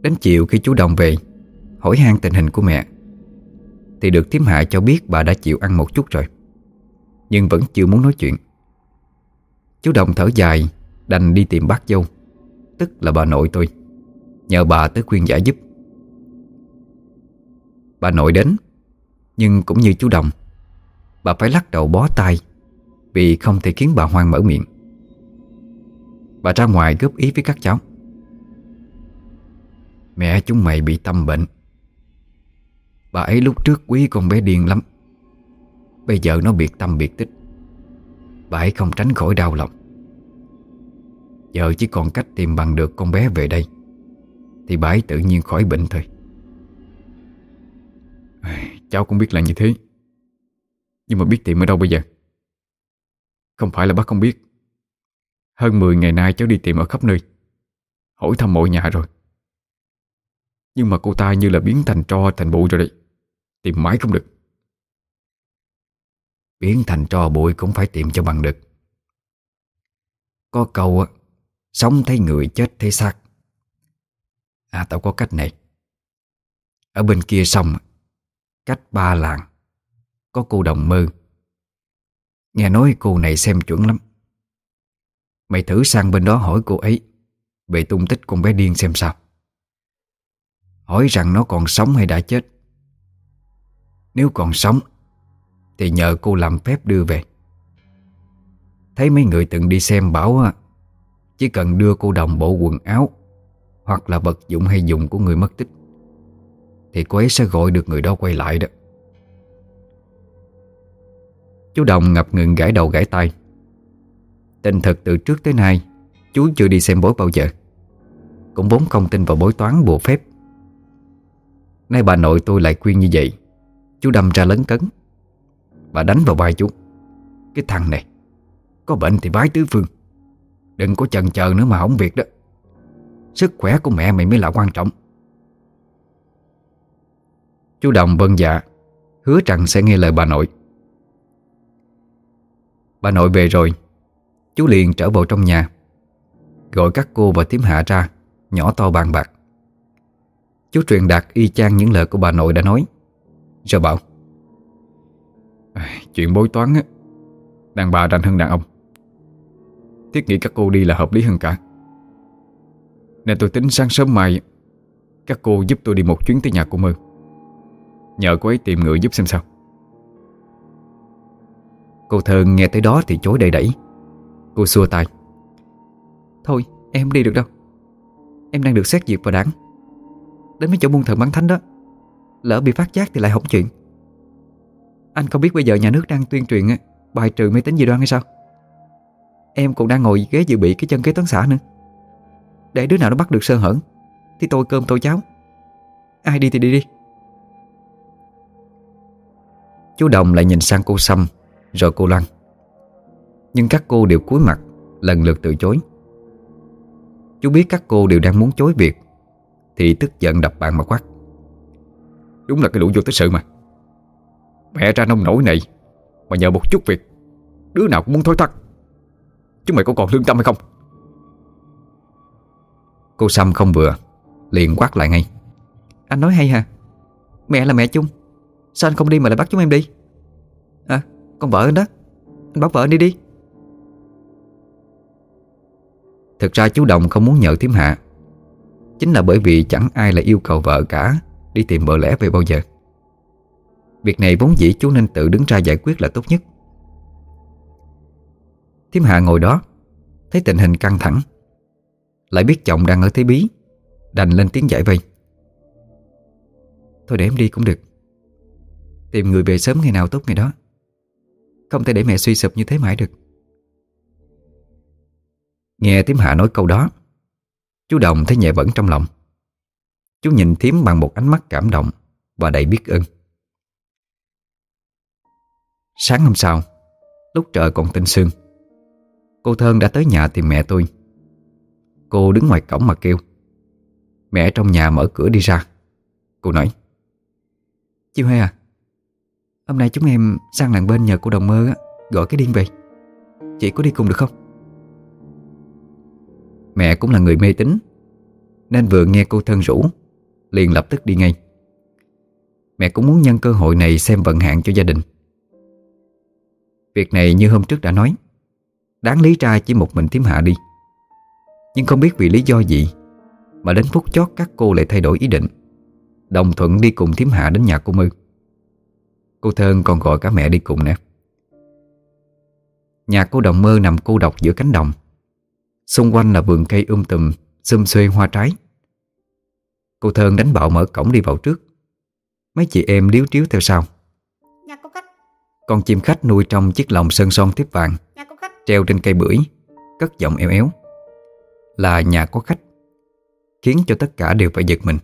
A: Đến chiều khi chú Đồng về, Hỏi han tình hình của mẹ, Thì được Tiếm Hạ cho biết bà đã chịu ăn một chút rồi, Nhưng vẫn chưa muốn nói chuyện. Chú Đồng thở dài, Đành đi tìm bác dâu, Tức là bà nội tôi, Nhờ bà tới khuyên giải giúp. Bà nội đến, Nhưng cũng như chú Đồng, Bà phải lắc đầu bó tay Vì không thể khiến bà Hoang mở miệng. Bà ra ngoài góp ý với các cháu. Mẹ chúng mày bị tâm bệnh. Bà ấy lúc trước quý con bé điên lắm. Bây giờ nó biệt tâm biệt tích. Bà ấy không tránh khỏi đau lòng. Giờ chỉ còn cách tìm bằng được con bé về đây, Thì bà ấy tự nhiên khỏi bệnh thôi.
C: Cháu cũng biết là như thế. Nhưng mà biết tìm ở đâu bây giờ? Không phải là bác không biết. Hơn 10 ngày nay cháu đi tìm ở khắp nơi. Hỏi thăm mọi nhà rồi. Nhưng mà cô ta như là biến thành tro thành bụi rồi đấy. Tìm mãi không được.
A: Biến thành tro bụi cũng phải tìm cho bằng được. Có câu á, Sống thấy người chết thấy xác. À tao có cách này. Ở bên kia sông, Cách ba làng, Có cô đồng mơ Nghe nói cô này xem chuẩn lắm. Mày thử sang bên đó hỏi cô ấy Về tung tích con bé điên xem sao. Hỏi rằng nó còn sống hay đã chết. Nếu còn sống, Thì nhờ cô làm phép đưa về. Thấy mấy người từng đi xem bảo Chỉ cần đưa cô đồng bộ quần áo, Hoặc là vật dụng hay dùng của người mất tích, thì cô ấy sẽ gọi được người đó quay lại đó. Chú Đồng ngập ngừng gãi đầu gãi tay. Tình thật từ trước tới nay, Chú chưa đi xem bói bao giờ. Cũng vốn không tin vào bói toán bùa phép. Nay bà nội tôi lại khuyên như vậy. Chú đâm ra lấn cấn. Bà đánh vào vai chú. Cái thằng này, Có bệnh thì bái tứ phương. Đừng có chần chờ nữa mà hỏng việc đó. Sức khỏe của mẹ mày mới là quan trọng. Chú Đồng vân dạ Hứa rằng sẽ nghe lời bà nội. Bà nội về rồi, Chú liền trở vào trong nhà, Gọi các cô và tím hạ ra, Nhỏ to bàn bạc. Chú truyền đạt y chang những lời của bà nội đã nói. Rồi bảo à,
C: Chuyện bối toán á, Đàn bà rành hơn đàn ông. Thiết nghĩ các cô đi là hợp lý hơn cả. Nên tôi tính sáng sớm mai Các cô giúp tôi đi một chuyến tới nhà cô Mơ. Nhờ cô ấy tìm người giúp xem sao.
A: Cô Thơn nghe tới đó thì chối đầy đẩy Cô xua tay,
B: Thôi, em không đi được đâu. Em đang được xét duyệt và đảng. Đến mấy chỗ buôn thần bán thánh đó. Lỡ bị phát giác thì lại hỏng chuyện. Anh không biết bây giờ nhà nước đang tuyên truyền Bài trừ mê tín dị đoan hay sao? Em cũng đang ngồi ghế dự bị cái chân kế toán xã nữa. Để đứa nào nó bắt được sơ hở, Thì tôi cơm tôi cháo. Ai đi thì đi đi.
A: Chú Đồng lại nhìn sang cô Sâm, Rồi cô lăng. Nhưng các cô đều cúi mặt, Lần lượt từ chối. Chú biết các cô đều đang muốn chối việc. Thì tức giận đập bàn mà quát.
C: Đúng là cái lũ vô tích sự mà. Mẹ ra nông nổi này, Mà nhờ một chút việc, Đứa nào cũng muốn thối thắt. Chứ mày có còn lương tâm hay không?
A: Cô Sâm không vừa, Liền quát lại ngay.
B: Anh nói hay ha Mẹ là mẹ chung. Sao anh không đi mà lại bắt chúng em đi? À con vợ anh đó. Anh bắt vợ anh đi đi.
A: Thực ra chú Đồng không muốn nhờ thím hạ. Chính là bởi vì chẳng ai là yêu cầu vợ cả, Đi tìm vợ lẽ về bao giờ. Việc này vốn dĩ chú nên tự đứng ra giải quyết là tốt nhất. Thiếm hạ ngồi đó, Thấy tình hình căng thẳng. Lại biết chồng đang ở thế bí, Đành lên tiếng giải vây.
B: Thôi để em đi cũng được. Tìm người về sớm ngày nào tốt ngày đó. Không thể để mẹ suy sụp như thế mãi được.
A: Nghe Tiếm Hạ nói câu đó Chú Đồng thấy nhẹ bẩn trong lòng. Chú nhìn thím bằng một ánh mắt cảm động Và đầy biết ơn. Sáng hôm sau, Lúc trời còn tinh sương, Cô Thơn đã tới nhà tìm mẹ tôi. Cô đứng ngoài cổng mà kêu. Mẹ trong nhà mở cửa đi ra. Cô nói,
B: Chị Huê à Hôm nay chúng em sang làng bên nhờ cô đồng mơ Gọi cái điên về. Chị có đi cùng được không?
A: Mẹ cũng là người mê tín. Nên vừa nghe cô thân rủ Liền lập tức đi ngay. Mẹ cũng muốn nhân cơ hội này xem vận hạn cho gia đình. Việc này như hôm trước đã nói, Đáng lý ra chỉ một mình Thiếm Hạ đi. Nhưng không biết vì lý do gì Mà đến phút chót các cô lại thay đổi ý định, Đồng thuận đi cùng Thiếm Hạ đến nhà cô Mư Cô Thơn còn gọi cả mẹ đi cùng nè. Nhà cô Đồng Mơ nằm cô độc giữa cánh đồng. Xung quanh là vườn cây um tùm Xum xuê hoa trái. Cô Thơn đánh bạo mở cổng đi vào trước. Mấy chị em liếu tríu theo sau.
D: Nhà có khách.
A: Con chim khách nuôi trong chiếc lồng sơn son tiếp vàng
D: Nhà có khách.
A: Treo trên cây bưởi Cất giọng eo éo. Là nhà có khách Khiến cho tất cả đều phải giật mình.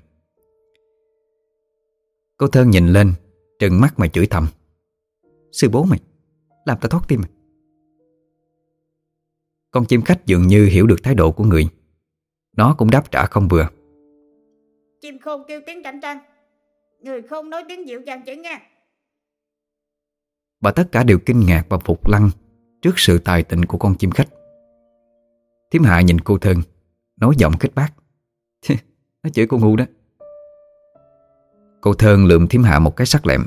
A: Cô Thơn nhìn lên Trừng mắt mà chửi thầm.
B: Sư bố mày Làm tao thoát tim mày
A: Con chim khách dường như hiểu được thái độ của người. Nó cũng đáp trả không vừa.
D: Chim khôn kêu tiếng tranh tranh Người không nói tiếng dịu dàng chữ nghe.
A: Và tất cả đều kinh ngạc và phục lăng Trước sự tài tình của con chim khách. Thiếm Hạ nhìn cô thân Nói giọng khích bác.
B: Nó chửi cô ngu đó.
A: Cô Thơn lượm Thiếm Hạ một cái sắc lẹm.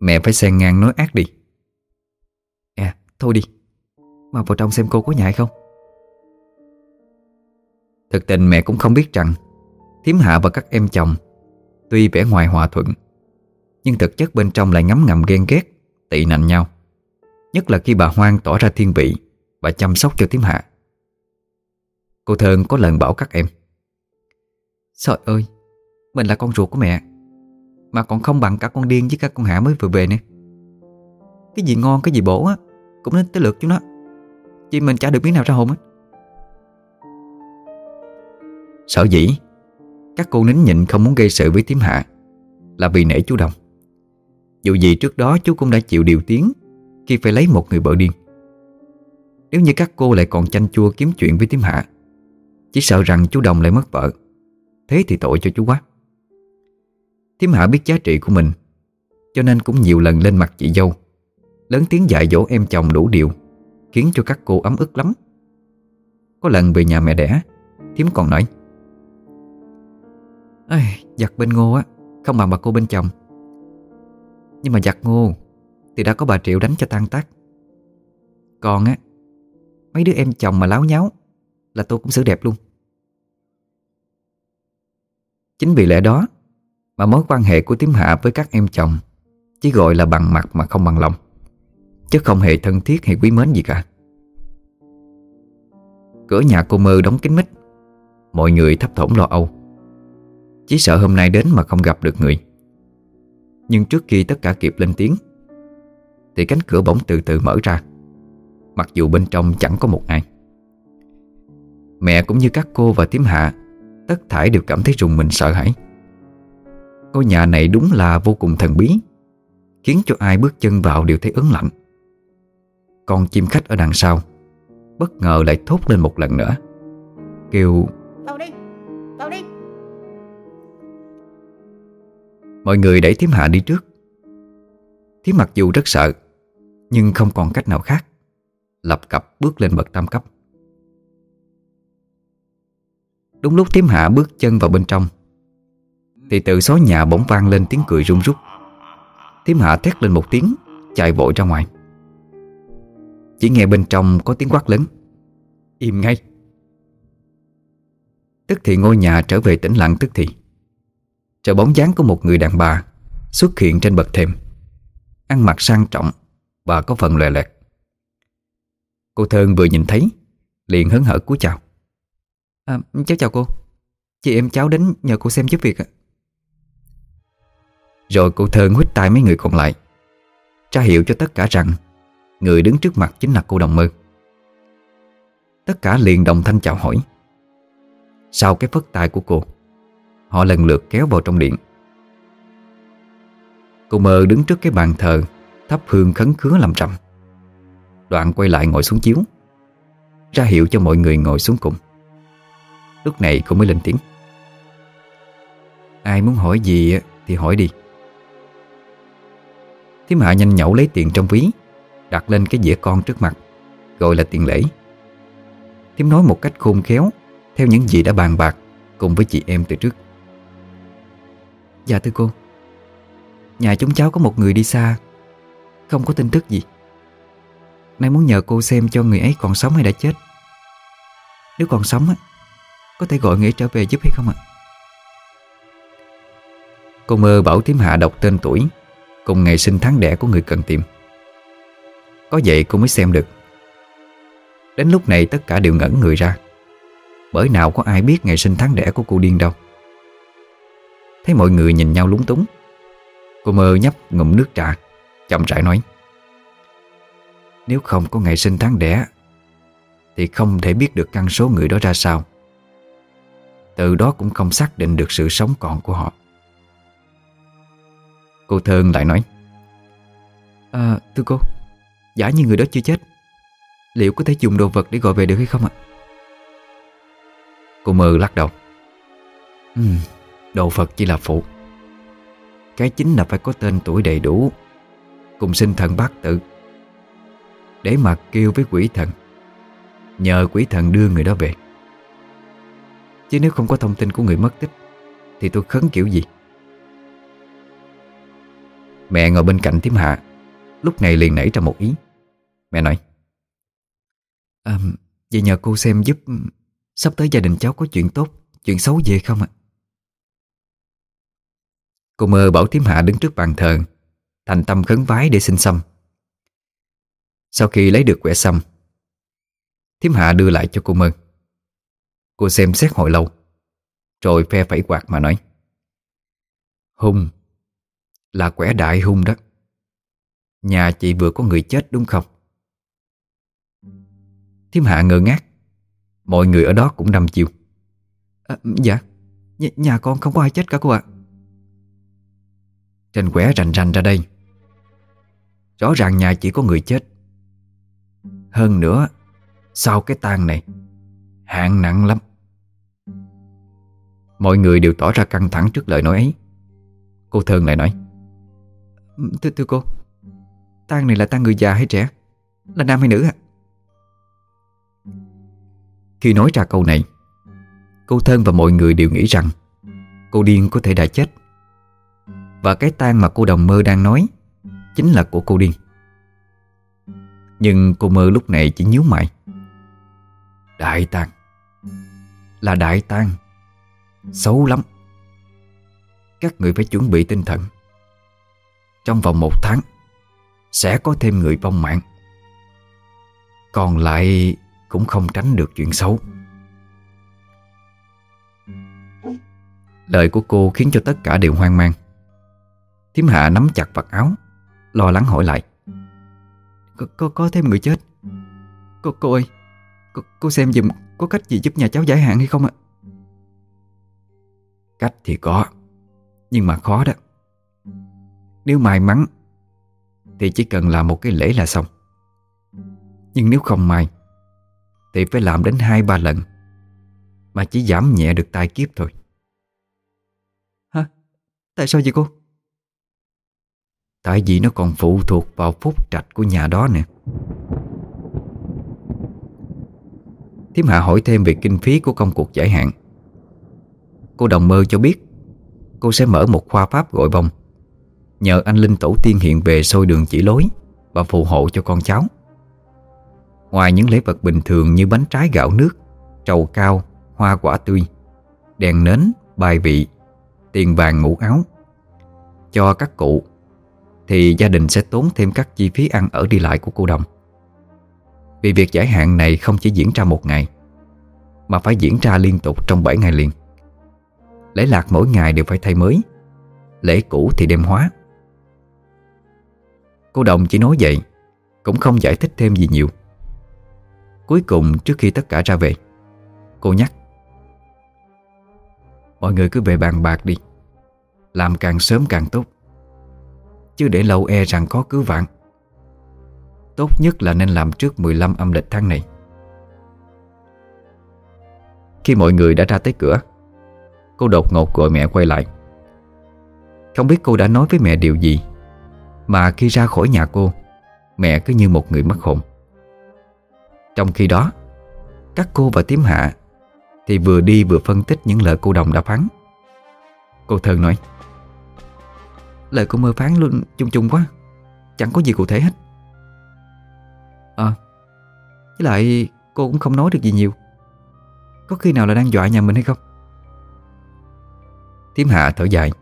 A: Mẹ phải xen ngang nói ác đi.
B: À thôi đi mà vào trong xem cô có nhại không?
A: Thực tình mẹ cũng không biết rằng Thiếm Hạ và các em chồng Tuy vẻ ngoài hòa thuận, Nhưng thực chất bên trong lại ngấm ngầm ghen ghét, Tị nạnh nhau. Nhất là khi bà Hoang tỏ ra thiên vị Và chăm sóc cho Thiếm Hạ. Cô Thơn có lần bảo các em,
B: Trời ơi, Mình là con ruột của mẹ, Mà còn không bằng cả con điên với các con Hạ mới vừa về nè. Cái gì ngon, cái gì bổ á, Cũng nên tới lượt chúng nó. Chị mình chả được miếng nào ra hồn á
A: Sở dĩ Các cô nín nhịn không muốn gây sự với tím Hạ Là vì nể chú Đồng Dù gì trước đó chú cũng đã chịu điều tiếng Khi phải lấy một người vợ điên. Nếu như các cô lại còn chanh chua kiếm chuyện với tím Hạ, Chỉ sợ rằng chú Đồng lại mất vợ. Thế thì tội cho chú quá. Thiếm Hạ biết giá trị của mình, Cho nên cũng nhiều lần lên mặt chị dâu, Lớn tiếng dạy dỗ em chồng đủ điều. Khiến cho các cô ấm ức lắm. Có lần về nhà mẹ đẻ Thiếm còn nói
B: Ây, Giặt bên ngô á Không bằng bà cô bên chồng. Nhưng mà giặt ngô Thì đã có bà Triệu đánh cho tan tác. Còn á Mấy đứa em chồng mà láo nháo Là tôi cũng xử đẹp luôn.
A: Chính vì lẽ đó Mà mối quan hệ của Tiếm Hạ với các em chồng Chỉ gọi là bằng mặt mà không bằng lòng. Chứ không hề thân thiết hay quý mến gì cả. Cửa nhà cô mơ đóng kín mít. Mọi người thấp thỏm lo âu. Chỉ sợ hôm nay đến mà không gặp được người. Nhưng trước khi tất cả kịp lên tiếng, Thì cánh cửa bỗng từ từ mở ra. Mặc dù bên trong chẳng có một ai. Mẹ cũng như các cô và tím Hạ Tất thải đều cảm thấy rùng mình sợ hãi. Ngôi nhà này đúng là vô cùng thần bí, Khiến cho ai bước chân vào đều thấy ớn lạnh. Con chim khách ở đằng sau. Bất ngờ lại thốt lên một lần nữa. Kêu
D: Vào đi Vào đi.
A: Mọi người đẩy Thiếm Hạ đi trước. Thiếm mặc dù rất sợ Nhưng không còn cách nào khác. Lập cập bước lên bậc tam cấp. Đúng lúc Thiếm Hạ bước chân vào bên trong Thì từ xó nhà bỗng vang lên tiếng cười rung rút. Thiếm Hạ thét lên một tiếng Chạy vội ra ngoài chỉ nghe bên trong có tiếng quát lớn. Im ngay. Tức thì ngôi nhà trở về tĩnh lặng tức thì. Chờ bóng dáng của một người đàn bà Xuất hiện trên bậc thềm. Ăn mặc sang trọng Và có phần lòe lẹt Cô Thơn vừa nhìn thấy Liền hớn hở cúi chào.
B: À, Cháu chào cô. Chị em cháu đến nhờ cô xem giúp việc ạ.
A: Rồi cô Thơn huýt tay mấy người còn lại Tra hiệu cho tất cả rằng Người đứng trước mặt chính là cô Đồng Mơ. Tất cả liền đồng thanh chào hỏi. Sau cái phất tay của cô, Họ lần lượt kéo vào trong điện. Cô Mơ đứng trước cái bàn thờ, Thắp hương khấn khứa làm trầm. Đoạn quay lại ngồi xuống chiếu, Ra hiệu cho mọi người ngồi xuống cùng. Lúc này cô mới lên tiếng. Ai muốn hỏi gì thì hỏi đi. Thím Hạ nhanh nhẩu lấy tiền trong ví Đặt lên cái dĩa con trước mặt Gọi là tiền lễ. Thím nói một cách khôn khéo Theo những gì đã bàn bạc Cùng với chị em từ trước.
B: Dạ thưa cô. Nhà chúng cháu có một người đi xa Không có tin tức gì. Nay muốn nhờ cô xem cho người ấy còn sống hay đã chết. Nếu còn sống á Có thể gọi nghĩa trở về giúp hay không ạ?
A: Cô mơ bảo thím hạ đọc tên tuổi Cùng ngày sinh tháng đẻ của người cần tìm có vậy cô mới xem được. Đến lúc này tất cả đều ngẩn người ra. Bởi nào có ai biết ngày sinh tháng đẻ của cô điên đâu. Thấy mọi người nhìn nhau lúng túng. Cô mơ nhấp ngụm nước trà, Chậm rãi nói. Nếu không có ngày sinh tháng đẻ, Thì không thể biết được căn số người đó ra sao. Từ đó cũng không xác định được sự sống còn của họ. Cô Thơn lại nói.
B: À thưa cô. Giả như người đó chưa chết Liệu có thể dùng đồ vật để gọi về được hay không ạ?
A: Cô mơ lắc đầu. Ừ, Đồ vật chỉ là phụ. Cái chính là phải có tên tuổi đầy đủ Cùng sinh thần bát tự Để mà kêu với quỷ thần Nhờ quỷ thần đưa người đó về. Chứ nếu không có thông tin của người mất tích Thì tôi khấn kiểu gì? Mẹ ngồi bên cạnh thím hạ Lúc này liền nảy ra một ý. Mẹ nói.
B: À, Vậy nhờ cô xem giúp Sắp tới gia đình cháu có chuyện tốt Chuyện xấu gì không ạ?
A: Cô mơ bảo Tiếm hạ đứng trước bàn thờ Thành tâm khấn vái để xin xăm Sau khi lấy được quẻ xăm Thím hạ đưa lại cho cô mơ. Cô xem xét hồi lâu Rồi phe phẩy quạt mà nói. Hung Là quẻ đại hung đó. Nhà chị vừa có người chết đúng không? Thiếm hạ ngơ ngác. Mọi người ở đó cũng đâm chiều.
B: À, Dạ. Nh Nhà con không có ai chết cả cô ạ.
A: Trên quẻ rành rành ra đây. Rõ ràng nhà chỉ có người chết. Hơn nữa Sau cái tang này Hạn nặng lắm. Mọi người đều tỏ ra căng thẳng trước lời nói ấy. Cô Thơn lại nói.
B: Thưa, thưa cô tang này là tang người già hay trẻ? Là nam hay nữ ạ
A: khi nói ra câu này, Cô thân và mọi người đều nghĩ rằng Cô Điên có thể đã chết. Và cái tang mà cô Đồng Mơ đang nói Chính là của cô Điên. Nhưng cô Mơ lúc này chỉ nhíu mày. Đại tang, Là đại tang, Xấu lắm. Các người phải chuẩn bị tinh thần. Trong vòng một tháng, Sẽ có thêm người vong mạng. Còn lại cũng không tránh được chuyện xấu. Lời của cô khiến cho tất cả đều hoang mang. Thiếm Hạ nắm chặt vạt áo Lo lắng hỏi lại.
B: Có, có, có thêm người chết. Cô, cô ơi cô, cô xem dùm có cách gì giúp nhà cháu giải hạn hay không ạ?
A: Cách thì có Nhưng mà khó đó. Nếu may mắn Thì chỉ cần làm một cái lễ là xong. Nhưng nếu không may thì phải làm đến hai ba lần. Mà chỉ giảm nhẹ được tai kiếp thôi.
B: Hả? Tại sao vậy cô?
A: Tại vì nó còn phụ thuộc vào phúc trạch của nhà đó nè. Thiếm Hạ hỏi thêm về kinh phí của công cuộc giải hạn. Cô đồng mơ cho biết Cô sẽ mở một khoa pháp gọi vong Nhờ anh Linh Tổ tiên hiện về sôi đường chỉ lối Và phù hộ cho con cháu Ngoài những lễ vật bình thường như bánh trái gạo nước Trầu cao, hoa quả tươi Đèn nến, bài vị Tiền vàng ngũ áo Cho các cụ Thì gia đình sẽ tốn thêm các chi phí ăn ở đi lại của cô đồng. Vì việc giải hạn này không chỉ diễn ra một ngày Mà phải diễn ra liên tục trong 7 ngày liền. Lễ lạc mỗi ngày đều phải thay mới Lễ cũ thì đem hóa. Cô Đồng chỉ nói vậy Cũng không giải thích thêm gì nhiều. Cuối cùng trước khi tất cả ra về. Cô nhắc, Mọi người cứ về bàn bạc đi, Làm càng sớm càng tốt, Chứ để lâu e rằng có cứ vạn Tốt nhất là nên làm trước 15 âm lịch tháng này. Khi mọi người đã ra tới cửa, Cô đột ngột gọi mẹ quay lại. Không biết cô đã nói với mẹ điều gì, Mà khi ra khỏi nhà cô, Mẹ cứ như một người mất hồn. Trong khi đó, Các cô và tím Hạ Thì vừa đi vừa phân tích những lời cô đồng đã phán Cô Thơn nói, Lời cô mơ phán luôn chung chung quá, Chẳng có gì cụ thể hết. À Với lại cô cũng không nói được gì nhiều. Có khi nào là đang dọa nhà mình hay không? Tiếm Hạ thở dài.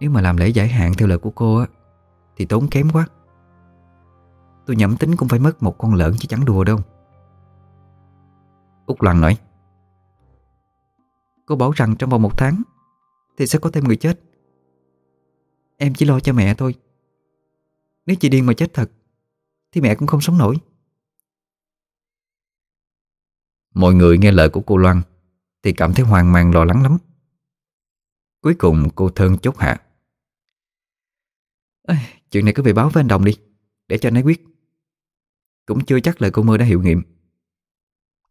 A: Nếu mà làm lễ giải hạn theo lời của cô á, Thì tốn kém quá. Tôi nhẩm tính cũng phải mất một con lợn chứ chẳng đùa đâu. Úc Loan nói Cô bảo rằng trong vòng một tháng Thì sẽ có thêm người chết. Em chỉ lo cho mẹ thôi. Nếu chị điên mà chết thật Thì mẹ cũng không sống nổi. Mọi người nghe lời của cô Loan Thì cảm thấy hoang mang lo lắng lắm. Cuối cùng cô Thơn chốt hạ à, Chuyện này cứ về báo với anh Đồng đi Để cho anh ấy quyết. Cũng chưa chắc lời cô mơ đã hiệu nghiệm.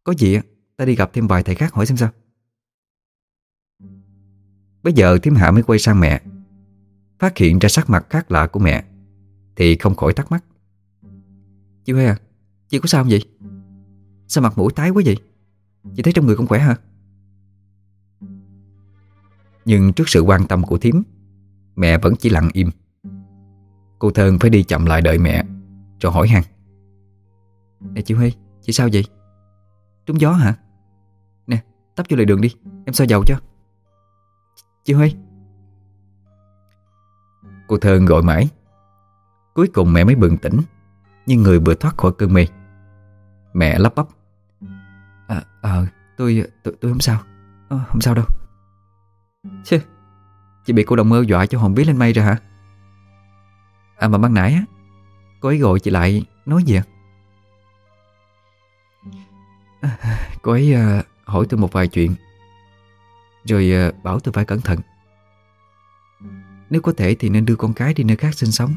A: Có gì ta đi gặp thêm vài thầy khác hỏi xem sao. Bây giờ Thiếm Hạ mới quay sang mẹ. Phát hiện ra sắc mặt khác lạ của mẹ, Thì không khỏi thắc mắc. Chị Huê à Chị có sao không vậy? Sao mặt mũi tái quá vậy? Chị thấy trong người không khỏe hả? Nhưng trước sự quan tâm của Thiếm, Mẹ vẫn chỉ lặng im. Cô Thơn phải đi chậm lại đợi mẹ Rồi hỏi han. Nè chị Huê Chị sao vậy? Trúng gió hả? Nè tấp vô lại đường đi Em sao dầu cho. Chị Huê Cô Thơn gọi mãi. Cuối cùng mẹ mới bừng tỉnh Nhưng người vừa thoát khỏi cơn mê. Mẹ lắp bắp. À, à tôi, tôi, tôi không sao. À, Không sao đâu. Chứ, chị bị cô đồng mơ dọa cho hồn biết lên mây rồi hả? À mà ban nãy á Cô ấy gọi chị lại nói gì ạ? à, Cô ấy à, hỏi tôi một vài chuyện. Rồi à, bảo tôi phải cẩn thận. Nếu có thể thì nên đưa con cái đi nơi khác sinh sống.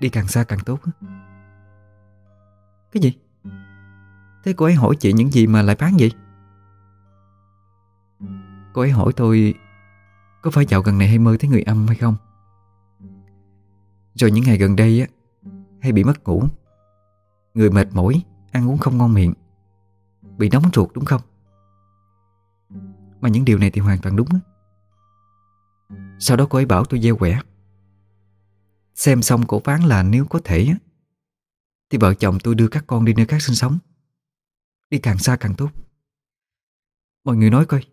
A: Đi càng xa càng tốt Cái gì? Thế cô ấy hỏi chị những gì mà lại bán vậy? Cô ấy hỏi tôi Có phải dạo gần này hay mơ thấy người âm hay không? Rồi những ngày gần đây á Hay bị mất ngủ. Người mệt mỏi Ăn uống không ngon miệng. Bị nóng ruột đúng không? Mà những điều này thì hoàn toàn đúng á. Sau đó cô ấy bảo tôi gieo quẻ. Xem xong cổ phán là nếu có thể á Thì vợ chồng tôi đưa các con đi nơi khác sinh sống. Đi càng xa càng tốt. Mọi người nói coi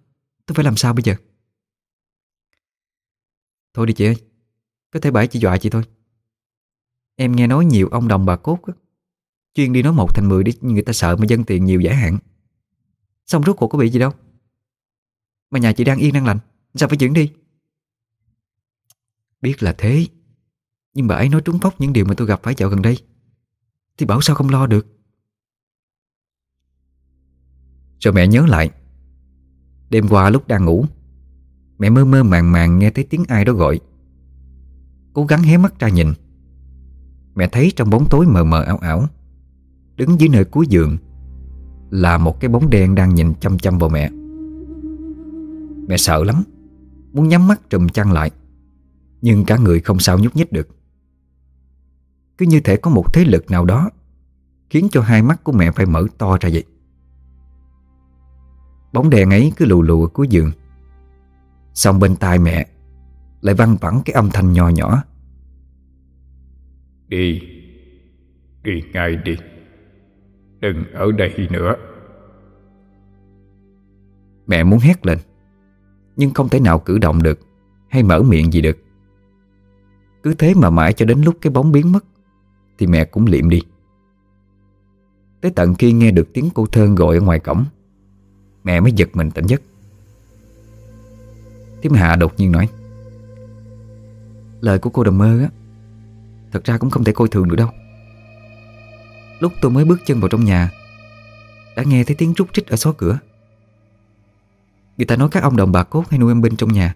A: Tôi phải làm sao bây giờ? Thôi đi chị ơi Có thể bãi chỉ dọa chị thôi. Em nghe nói nhiều ông đồng bà cốt á, Chuyên đi nói một thành mười để Người ta sợ mà dân tiền nhiều giải hạn. Xong rốt cuộc có bị gì đâu. Mà nhà chị đang yên đang lành, Sao phải chuyển đi? Biết là thế, Nhưng bà ấy nói trúng phóc những điều mà tôi gặp phải dạo gần đây, Thì bảo sao không lo được? Rồi mẹ nhớ lại, Đêm qua lúc đang ngủ, Mẹ mơ mơ màng màng nghe thấy tiếng ai đó gọi. Cố gắng hé mắt ra nhìn, Mẹ thấy trong bóng tối mờ mờ ảo ảo, Đứng dưới nơi cuối giường là một cái bóng đen đang nhìn chăm chăm vào mẹ. Mẹ sợ lắm, Muốn nhắm mắt trùm chăn lại, Nhưng cả người không sao nhúc nhích được. Cứ như thể có một thế lực nào đó Khiến cho hai mắt của mẹ phải mở to ra vậy. Bóng đèn ấy cứ lù lù ở cuối giường. Xong bên tai mẹ Lại văng vẳng cái âm thanh nhỏ nhỏ.
C: Đi Đi ngay đi. Đừng ở đây nữa.
A: Mẹ muốn hét lên, Nhưng không thể nào cử động được Hay mở miệng gì được. Cứ thế mà mãi cho đến lúc cái bóng biến mất, Thì mẹ cũng liệm đi. Tới tận khi nghe được tiếng cô thơn gọi ở ngoài cổng, Mẹ mới giật mình tỉnh giấc. Tiếm Hạ đột nhiên nói, Lời của cô đầm mơ á, Thật ra cũng không thể coi thường được đâu. Lúc tôi mới bước chân vào trong nhà Đã nghe thấy tiếng rút rít ở xó cửa. Người ta nói các ông đồng bà cốt hay nuôi âm binh trong nhà.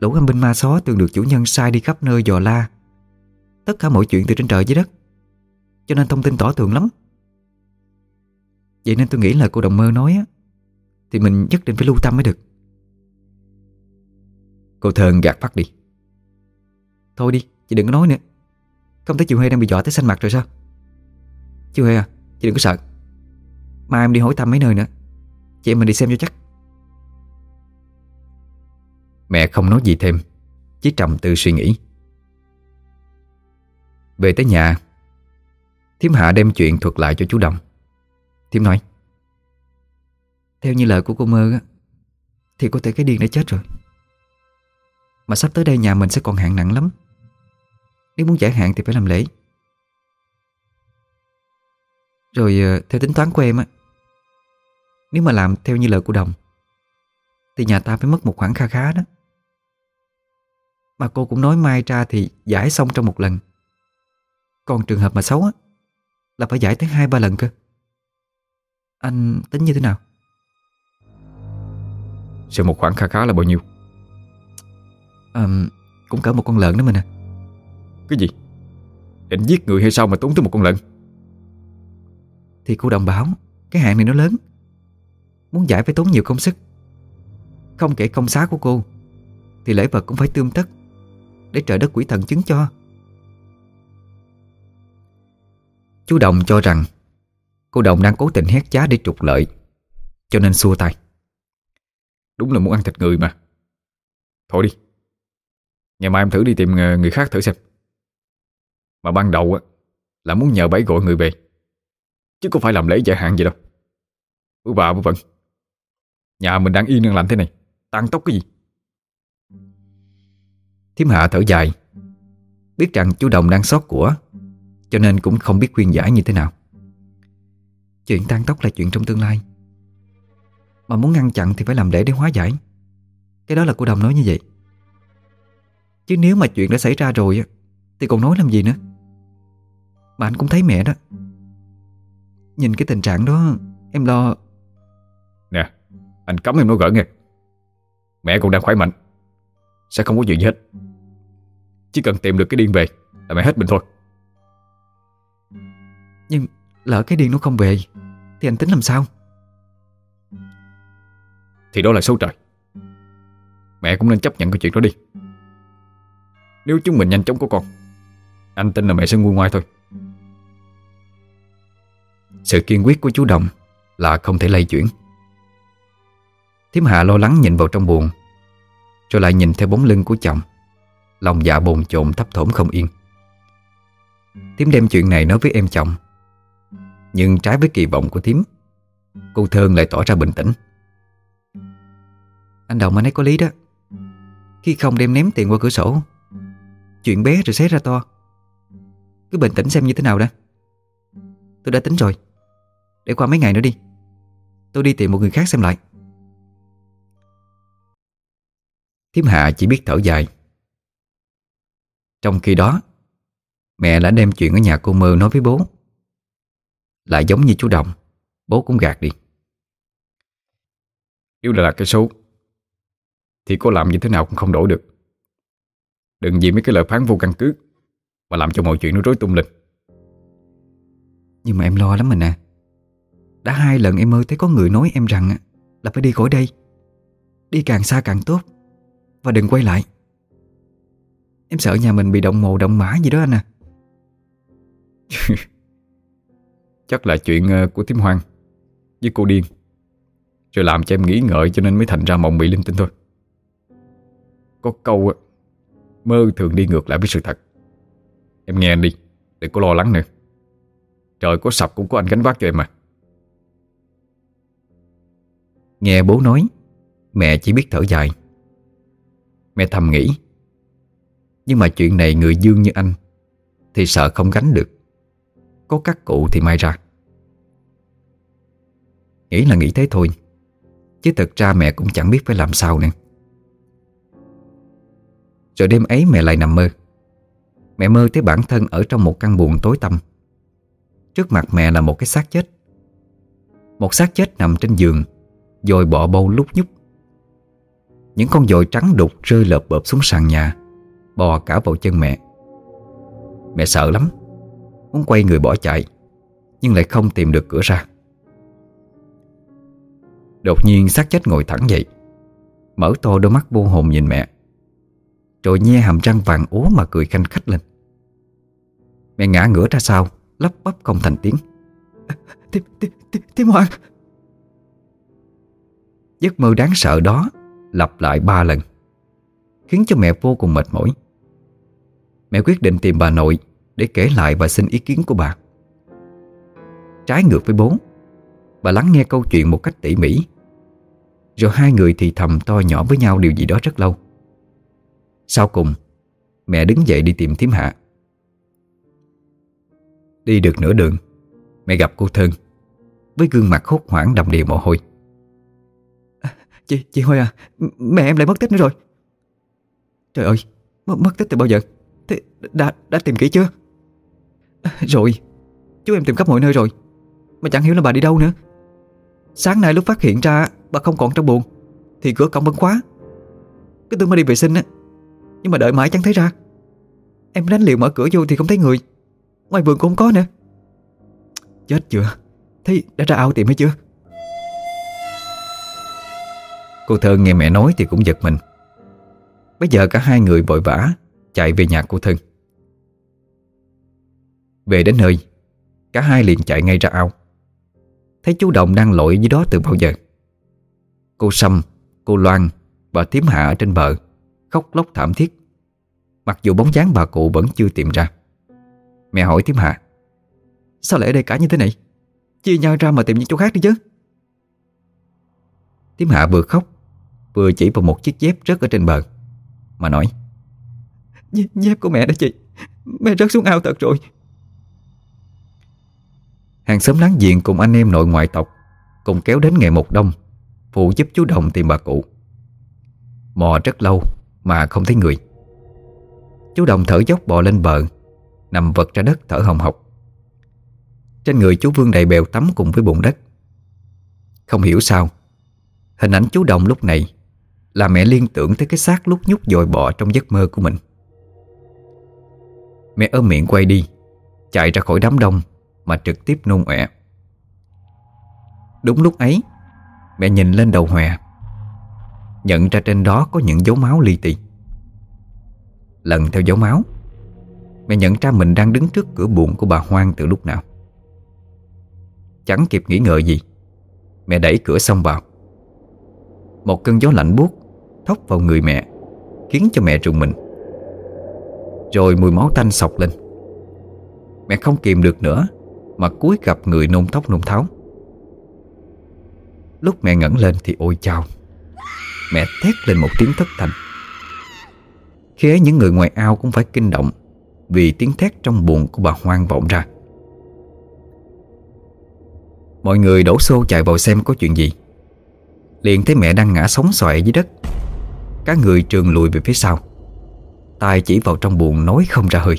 A: Lũ âm binh ma xó thường được chủ nhân sai đi khắp nơi dò la. Tất cả mọi chuyện từ trên trời dưới đất. Cho nên thông tin tỏ tường lắm.
B: Vậy nên tôi nghĩ là cô đồng mơ nói á Thì mình nhất định phải lưu tâm mới được.
A: Cô Thơn gạt phát đi.
B: Thôi đi, chị đừng có nói nữa. Không thấy chiều Huê đang bị dọa tới xanh mặt rồi sao? Chị Huê à, chị đừng có sợ. Mai em đi hỏi thăm mấy nơi nữa. Chị em mình đi xem cho chắc.
A: Mẹ không nói gì thêm Chỉ trầm tư suy nghĩ. Về tới nhà Thiếm Hạ đem chuyện thuật lại cho chú Đồng. Thiếm nói
B: Theo như lời của cô mơ á Thì có thể cái điên đã chết rồi. Mà sắp tới đây nhà mình sẽ còn hạn nặng lắm. Nếu muốn giải hạn thì phải làm lễ Rồi ờ, theo tính toán của em á Nếu mà làm theo như lời của Đồng Thì nhà ta phải mất một khoản kha khá đó. Mà cô cũng nói mai ra thì giải xong trong một lần. Còn trường hợp mà xấu á Là phải giải tới hai ba lần cơ. Anh tính như thế nào?
C: Sự một khoản khá khá là bao nhiêu?
B: À, cũng cỡ một con lợn đó mình à
C: Cái gì? Định giết người hay sao mà tốn tới một con lợn
B: thì cô đồng bảo, Cái hạn này nó lớn. Muốn giải phải tốn nhiều công sức. Không kể công xá của cô, Thì lễ vật cũng phải tươm tất Để trời đất quỷ thần chứng cho.
A: Chú Đồng cho rằng Cô Đồng đang cố tình hét giá để trục lợi, Cho nên xua tay.
C: Đúng là muốn ăn thịt người mà. Thôi đi, Ngày mai em thử đi tìm người khác thử xem. Mà ban đầu á, Là muốn nhờ bấy gọi người về. Chứ không phải làm lễ giải hạn gì đâu. Bữa bà bữa vẫn Nhà mình đang yên đang lành thế này, Tăng tốc cái gì?
A: Thiếm Hạ thở dài, Biết rằng chú Đồng đang sót của, Cho nên cũng không biết khuyên giải như thế nào.
B: Chuyện tan tóc là chuyện trong tương lai. Mà muốn ngăn chặn thì phải làm lễ để hóa giải. Cái đó là cô Đồng nói như vậy. Chứ nếu mà chuyện đã xảy ra rồi Thì còn nói làm gì nữa? Mà anh cũng thấy mẹ đó Nhìn cái tình trạng đó Em lo.
C: Nè Anh cấm em nói gỡ nghe. Mẹ cũng đang khỏe mạnh Sẽ không có chuyện gì hết. Chỉ cần tìm được cái điên về Là mẹ hết bệnh thôi.
B: Nhưng lỡ cái điên nó không về Thì anh tính làm sao?
C: Thì đó là số trời. Mẹ cũng nên chấp nhận cái chuyện đó đi. Nếu chúng mình nhanh chóng có con Anh tin là mẹ sẽ nguôi ngoai thôi
A: sự kiên quyết của chú Đồng Là không thể lay chuyển. Thiếm Hạ lo lắng nhìn vào trong buồn Rồi lại nhìn theo bóng lưng của chồng. Lòng dạ bồn chồn thấp thỏm không yên. Thiếm đem chuyện này nói với em chồng. Nhưng trái với kỳ vọng của Thiếm Cô Thơn lại tỏ ra bình tĩnh.
B: Anh Đồng, anh ấy có lý đó. Khi không đem ném tiền qua cửa sổ, Chuyện bé rồi xé ra to. Cứ bình tĩnh xem như thế nào đã. Tôi đã tính rồi. Để qua mấy ngày nữa đi. Tôi đi tìm một người khác xem lại.
A: Thiếm Hạ chỉ biết thở dài. Trong khi đó Mẹ đã đem chuyện ở nhà cô mơ nói với bố. Lại giống như chú Đồng Bố cũng gạt đi.
C: Nếu là, cái số Thì có làm như thế nào cũng không đổi được. Đừng vì mấy cái lời phán vô căn cứ Mà làm cho mọi chuyện nó rối tung lên.
B: Nhưng mà em lo lắm mình à đã hai lần em mơ thấy có người nói em rằng Là phải đi khỏi đây. Đi càng xa càng tốt. Và đừng quay lại. Em sợ nhà mình bị động mồ, động mã gì đó anh à.
C: Chắc là chuyện ờ, của Tiếm Hoang Với cô điên. Rồi làm cho em nghĩ ngợi cho nên mới thành ra mộng bị linh tinh thôi. Có câu Mơ thường đi ngược lại với sự thật. Em nghe anh đi, Đừng có lo lắng nữa. Trời có sập cũng có anh gánh vác cho em mà.
A: Nghe bố nói, Mẹ chỉ biết thở dài. Mẹ thầm nghĩ, Nhưng mà chuyện này người dương như anh Thì sợ không gánh được. Có các cụ thì may ra. Nghĩ là nghĩ thế thôi, Chứ thật ra mẹ cũng chẳng biết phải làm sao nữa Rồi đêm ấy mẹ lại nằm mơ. Mẹ mơ thấy bản thân ở trong một căn buồng tối tăm. Trước mặt mẹ là một cái xác chết. Một xác chết nằm trên giường. Dồi bọ bâu lúc nhúc. Những con dồi trắng đục rơi lợp bợp xuống sàn nhà Bò cả vào chân mẹ. Mẹ sợ lắm Muốn quay người bỏ chạy Nhưng lại không tìm được cửa ra. Đột nhiên xác chết ngồi thẳng dậy Mở to đôi mắt vô hồn nhìn mẹ Rồi nhe hàm răng vàng úa mà cười khanh khách lên. Mẹ ngã ngửa ra sau Lắp bắp không thành tiếng.
B: Tim, tim, tim, Hoàng
A: Giấc mơ đáng sợ đó Lặp lại ba lần, Khiến cho mẹ vô cùng mệt mỏi. Mẹ quyết định tìm bà nội Để kể lại và xin ý kiến của bà. Trái ngược với bố, Bà lắng nghe câu chuyện một cách tỉ mỉ. Rồi hai người thì thầm to nhỏ với nhau điều gì đó rất lâu. Sau cùng, Mẹ đứng dậy đi tìm thím hạ. Đi được nửa đường, Mẹ gặp cô Thân, Với gương mặt hốt hoảng đầm đìa mồ hôi.
B: Chị, chị Huy à Mẹ em lại mất tích nữa rồi. Trời ơi Mất, mất tích từ bao giờ? Thế đã, đã tìm kỹ chưa? Rồi Chú em tìm khắp mọi nơi rồi Mà chẳng hiểu là bà đi đâu nữa. Sáng nay lúc phát hiện ra Bà không còn trong buồn Thì cửa cổng vẫn khóa. Cái tôi mới đi vệ sinh á Nhưng mà đợi mãi chẳng thấy ra. Em đánh liều mở cửa vô thì không thấy người Ngoài vườn cũng không có nữa. Chết chưa? Thế đã ra ao tìm hay chưa?
A: Cô Thơ nghe mẹ nói thì cũng giật mình. Bây giờ cả hai người vội vã Chạy về nhà cô Thân Về đến nơi Cả hai liền chạy ngay ra ao. Thấy chú Đồng đang lội dưới đó từ bao giờ. Cô Sâm, cô Loan và Thiếm Hạ ở trên bờ Khóc lóc thảm thiết. Mặc dù bóng dáng bà cụ vẫn chưa tìm ra. Mẹ hỏi Thiếm Hạ
B: Sao lại ở đây cả như thế này? Chia nhau ra mà tìm những chỗ khác đi chứ.
A: Tiếm Hạ vừa khóc Vừa chỉ vào một chiếc dép rớt ở trên bờ, Mà nói,
B: Dép của mẹ đó chị, Mẹ rớt xuống ao thật rồi.
A: Hàng xóm láng giềng cùng anh em nội ngoại tộc Cùng kéo đến ngày một đông, Phụ giúp chú Đồng tìm bà cụ. Mò rất lâu Mà không thấy người. Chú Đồng thở dốc bò lên bờ, Nằm vật ra đất thở hồng hộc. Trên người chú Vương đầy bèo tắm cùng với bụng đất. Không hiểu sao, Hình ảnh chú Đồng lúc này là mẹ liên tưởng tới cái xác lúc nhúc dội bọ trong giấc mơ của mình. Mẹ ôm miệng quay đi, Chạy ra khỏi đám đông Mà trực tiếp nôn ọe. Đúng lúc ấy, Mẹ nhìn lên đầu hòe, Nhận ra trên đó có những dấu máu li ti. Lần theo dấu máu, Mẹ nhận ra mình đang đứng trước cửa buồng của bà Hoang từ lúc nào. Chẳng kịp nghĩ ngợi gì, Mẹ đẩy cửa xong vào. Một cơn gió lạnh buốt Thốc vào người mẹ, Khiến cho mẹ rùng mình. Rồi mùi máu tanh sọc lên. Mẹ không kìm được nữa, Mà cúi gặp người nôn tóc nôn tháo. Lúc mẹ ngẩng lên thì ôi chao, Mẹ thét lên một tiếng thất thanh. Khi ấy những người ngoài ao cũng phải kinh động Vì tiếng thét trong buồng của bà Hoang vọng ra. Mọi người đổ xô chạy vào xem có chuyện gì. Liền thấy mẹ đang ngã sóng xoài dưới đất. Các người trường lùi về phía sau. Tay chỉ vào trong buồng nói không ra hơi.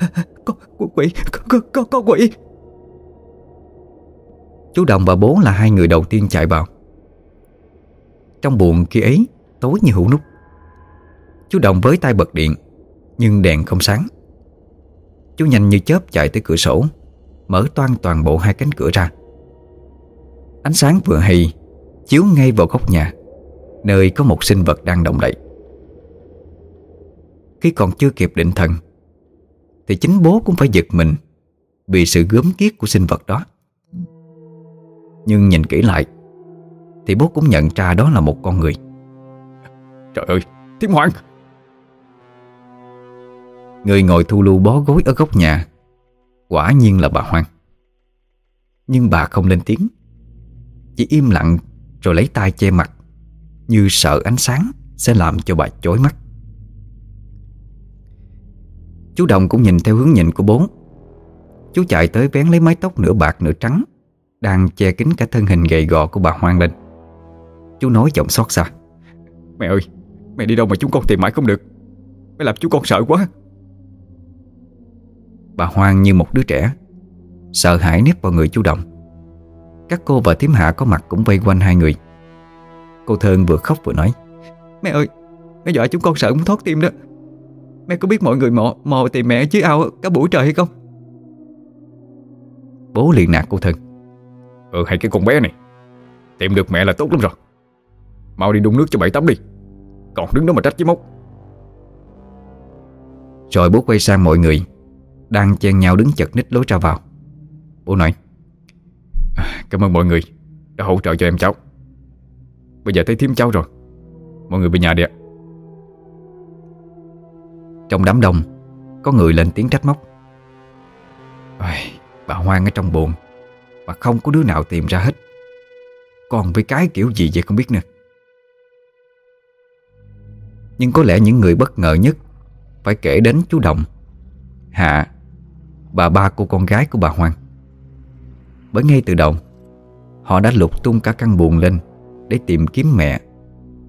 B: Có, có quỷ có, có, có, quỷ.
A: Chú Đồng và bố là hai người đầu tiên chạy vào. Trong buồng khi ấy Tối như hũ nút Chú Đồng với tay bật điện Nhưng đèn không sáng. Chú nhanh như chớp chạy tới cửa sổ Mở toan toàn bộ hai cánh cửa ra. Ánh sáng vừa hay Chiếu ngay vào góc nhà Nơi có một sinh vật đang động đậy. Khi còn chưa kịp định thần Thì chính bố cũng phải giật mình Vì sự gớm kiết của sinh vật đó. Nhưng nhìn kỹ lại Thì bố cũng nhận ra đó là một con người.
C: Trời ơi Thiên Hoàng!
A: Người ngồi thu lưu bó gối ở góc nhà Quả nhiên là bà Hoang. Nhưng bà không lên tiếng Chỉ im lặng Rồi lấy tay che mặt như sợ ánh sáng Sẽ làm cho bà chói mắt. Chú Đồng cũng nhìn theo hướng nhìn của bố. Chú chạy tới vén lấy mái tóc nửa bạc nửa trắng, Đang che kín cả thân hình gầy gò của bà Hoang lên. Chú nói giọng xót xa.
C: Mẹ ơi, Mẹ đi đâu mà chúng con tìm mãi không được? Mẹ làm chúng con sợ quá.
A: Bà Hoang như một đứa trẻ, Sợ hãi nếp vào người chú Đồng. Các cô và thím hạ có mặt cũng vây quanh hai người. Cô Thơn vừa khóc vừa nói.
B: Mẹ ơi Mẹ dọa chúng con sợ muốn thoát tim đó. Mẹ có biết mọi người mò, mò tìm mẹ dưới ao cả buổi trời hay không?
A: Bố liền nạt cô Thân
C: Ừ hay cái con bé này. Tìm được mẹ là tốt lắm rồi. Mau đi đun nước cho bảy tắm đi. Còn đứng đó mà trách với mốc
A: Rồi bố quay sang mọi người Đang chen nhau đứng chật ních lối ra vào. Bố nói
C: à, Cảm ơn mọi người Đã hỗ trợ cho em cháu Bây giờ thấy thím cháu rồi. Mọi người về nhà đi ạ.
A: Trong đám đông Có người lên tiếng trách móc. Ôi, Bà Hoang ở trong buồn Mà không có đứa nào tìm ra hết. Còn với cái kiểu gì vậy không biết nữa. Nhưng có lẽ những người bất ngờ nhất Phải kể đến chú Đồng Hạ Bà ba cô con gái của bà Hoang. Bởi ngay từ đầu Họ đã lục tung cả căn buồn lên để tìm kiếm mẹ.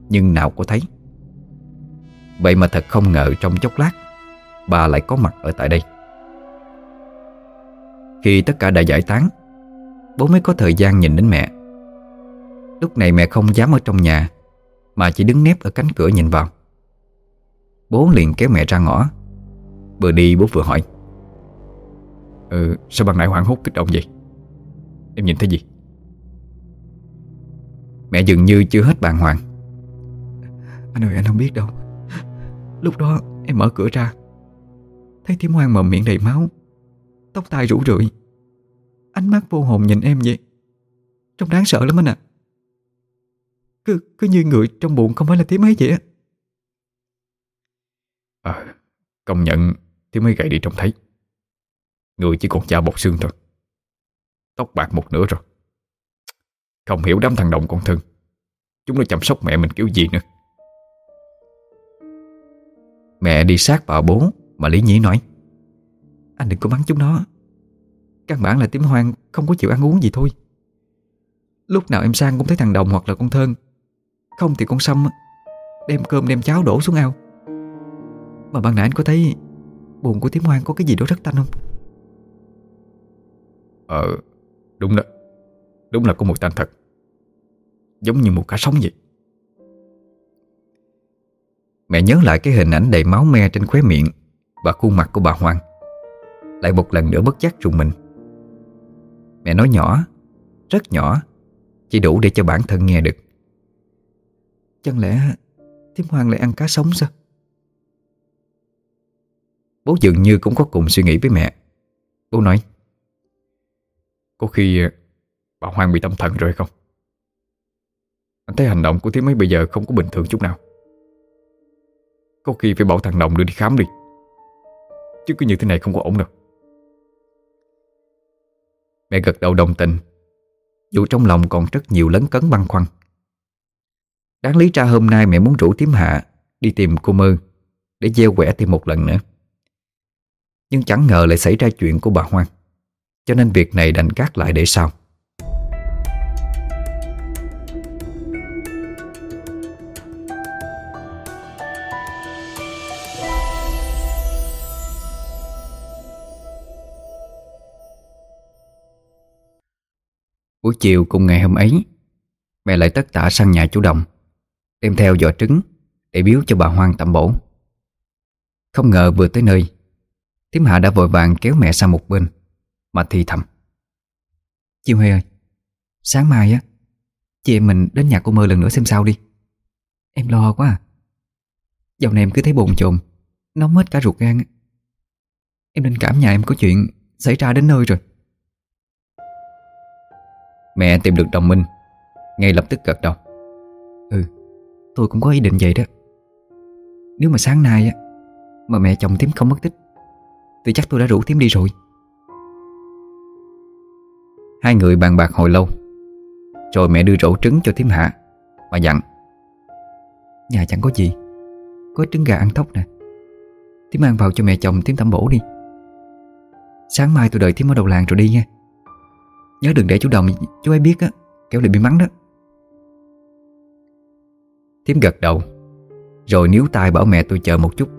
A: Nhưng nào có thấy. Vậy mà thật không ngờ trong chốc lát, Bà lại có mặt ở tại đây. Khi tất cả đã giải tán, Bố mới có thời gian nhìn đến mẹ. Lúc này mẹ không dám ở trong nhà, Mà chỉ đứng nép ở cánh cửa nhìn vào. Bố liền kéo mẹ ra ngõ. Vừa đi bố vừa hỏi.
C: Ừ sao bằng nãy hoảng hốt kích động vậy? Em nhìn thấy gì?
A: Mẹ dường như chưa hết bàng hoàng.
B: Anh ơi anh không biết đâu. Lúc đó em mở cửa ra. Thấy Thiếm Hoang mồm miệng đầy máu. Tóc tai rủ rượi. Ánh mắt vô hồn nhìn em vậy. Trông đáng sợ lắm anh ạ. Cứ, cứ như người trong bụng không phải là Thiếm ấy vậy á.
C: À Công nhận Thiếm mấy gậy đi trông thấy. Người chỉ còn da bọc xương thôi. Tóc bạc một nửa rồi không hiểu đám thằng động con thân Chúng nó chăm sóc mẹ mình kiểu gì nữa.
A: Mẹ đi sát vào bố Mà lý Nhĩ nói,
B: Anh đừng có mắng chúng nó. Căn bản là tím hoang không có chịu ăn uống gì thôi. Lúc nào em sang cũng thấy thằng Đồng hoặc là con Thơn. Không thì con Sâm Đem cơm đem cháo đổ xuống ao. Mà ban nãy anh có thấy Buồn của tím hoang có cái gì đó rất tanh không?
C: Ờ Đúng đó. Đúng là có mùi tanh thật. Giống như một cá sống vậy.
A: Mẹ nhớ lại cái hình ảnh đầy máu me trên khóe miệng Và khuôn mặt của bà Hoàng. Lại một lần nữa bất giác rùng mình. Mẹ nói nhỏ, Rất nhỏ, Chỉ đủ để cho bản thân nghe được.
B: Chẳng lẽ Tím Hoàng lại ăn cá sống sao?
A: Bố dường như cũng có cùng suy nghĩ với mẹ. Bố nói,
C: Có khi bà Hoàng bị tâm thần rồi không? Anh thấy hành động của thím ấy bây giờ không có bình thường chút nào. Có khi phải bảo thằng Đồng đưa đi khám đi. Chứ cứ như thế này không có ổn đâu.
A: Mẹ gật đầu đồng tình. Dù trong lòng còn rất nhiều lấn cấn băn khoăn. Đáng lý ra hôm nay mẹ muốn rủ Tiếm hạ Đi tìm cô mơ Để gieo quẻ thêm một lần nữa. Nhưng chẳng ngờ lại xảy ra chuyện của bà Hoang. Cho nên việc này đành gác lại để sau. Buổi chiều cùng ngày hôm ấy, Mẹ lại tất tả sang nhà chú Đồng Đem theo giỏ trứng Để biếu cho bà Hoang tạm bổ. Không ngờ vừa tới nơi Tiếm Hạ đã vội vàng kéo mẹ sang một bên, Mà thì thầm.
B: Chiêu Huê ơi, Sáng mai á, Chị em mình đến nhà cô mơ lần nữa xem sao đi. Em lo quá à. Dạo này em cứ thấy bồn chồn Nóng hết cả ruột gan Em linh cảm nhà em có chuyện Xảy ra đến nơi rồi.
A: Mẹ tìm được đồng minh. Ngay lập tức gật đầu.
B: Ừ Tôi cũng có ý định vậy đó. Nếu mà sáng nay á Mà mẹ chồng tím không mất tích Thì chắc tôi đã rủ tím đi rồi.
A: Hai người bàn bạc hồi lâu Rồi mẹ đưa rổ trứng cho thím hạ Mà dặn.
B: Nhà chẳng có gì Có trứng gà ăn thóc nè. Tím mang vào cho mẹ chồng tím tẩm bổ đi. Sáng mai tôi đợi tím ở đầu làng rồi đi nha Nhớ đừng để chú Đồng chú ấy biết á Kéo lại bị mắng đó.
A: Thiếm gật đầu, Rồi níu tay bảo mẹ tôi chờ một chút.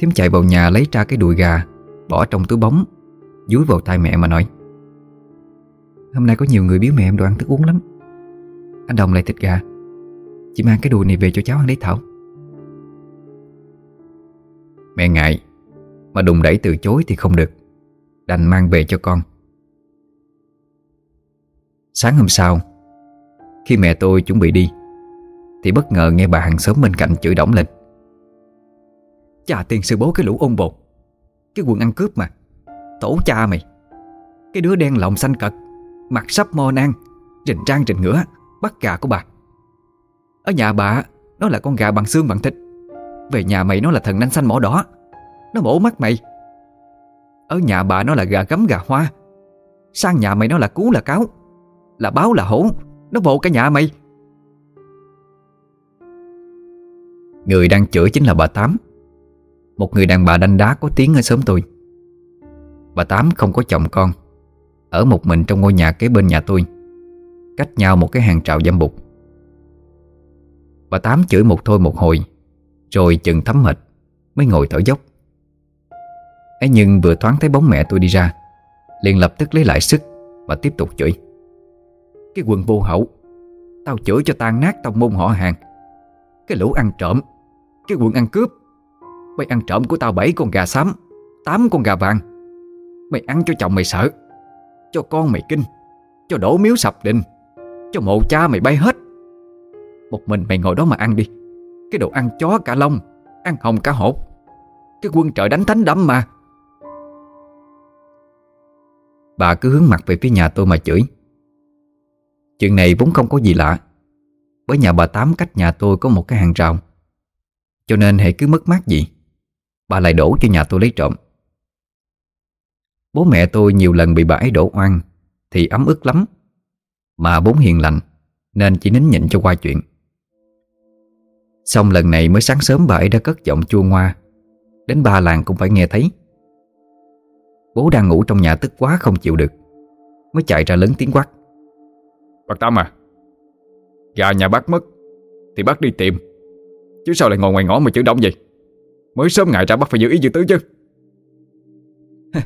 A: Thiếm chạy vào nhà lấy ra cái đùi gà, Bỏ trong túi bóng, Dúi vào tay mẹ mà nói,
B: Hôm nay có nhiều người biếu mẹ em đồ ăn thức uống lắm. Anh Đồng lại thịt gà. Chị mang cái đùi này về cho cháu ăn lấy Thảo.
A: Mẹ ngại, Mà đùng đẩy từ chối thì không được, Đành mang về cho con. Sáng hôm sau, Khi mẹ tôi chuẩn bị đi, Thì bất ngờ nghe bà hàng xóm bên cạnh chửi đổng lên.
B: Chà tiền sư bố, cái lũ ôn bột. Cái quần ăn cướp mà. Tổ cha mày. Cái đứa đen lọng xanh cật. Mặt sắp mo nang. Rình trang rình ngửa. Bắt gà của bà. Ở nhà bà, Nó là con gà bằng xương bằng thịt. Về nhà mày nó là thần nanh xanh mỏ đỏ. Nó mổ mắt mày. Ở nhà bà nó là gà gấm gà hoa. Sang nhà mày nó là cú là cáo. Là báo là hổ. Nó bộ cả nhà mày.
A: Người đang chửi chính là bà Tám. Một người đàn bà đanh đá có tiếng ở xóm tôi. Bà Tám không có chồng con. Ở một mình trong ngôi nhà kế bên nhà tôi. Cách nhau một cái hàng trào dâm bụt Bà Tám chửi một thôi một hồi, Rồi chừng thấm mệt, Mới ngồi thở dốc. Ấy nhưng vừa thoáng thấy bóng mẹ tôi đi ra, liền lập tức lấy lại sức Và tiếp tục chửi.
B: Cái quần vô hậu. Tao chửi cho tan nát tông môn họ hàng. Cái lũ ăn trộm, Cái quần ăn cướp. Mày ăn trộm của tao bảy con gà xám, tám con gà vàng. Mày ăn cho chồng mày sợ, Cho con mày kinh, Cho đổ miếu sập đình Cho mộ cha mày bay hết. Một mình mày ngồi đó mà ăn đi. Cái đồ ăn chó cả lông, Ăn hồng cả hột. Cái quân trời đánh thánh đấm mà.
A: Bà cứ hướng mặt về phía nhà tôi mà chửi. Chuyện này vốn không có gì lạ. Bởi nhà bà Tám cách nhà tôi có một cái hàng rào. Cho nên hệ cứ mất mát gì, Bà lại đổ cho nhà tôi lấy trộm. Bố mẹ tôi nhiều lần bị bà ấy đổ oan, Thì ấm ức lắm. Mà bốn hiền lành, Nên chỉ nín nhịn cho qua chuyện. Xong lần này mới sáng sớm bà ấy đã cất giọng chua ngoa. Đến ba làng cũng phải nghe thấy. Bố đang ngủ trong nhà tức quá không chịu được, Mới chạy ra lớn tiếng quát.
C: Bác Tâm à Gà nhà bác mất Thì bác đi tìm. Chứ sao lại ngồi ngoài ngõ mà chữ động vậy? Mới sớm ngày ra bác phải giữ ý giữ tứ chứ.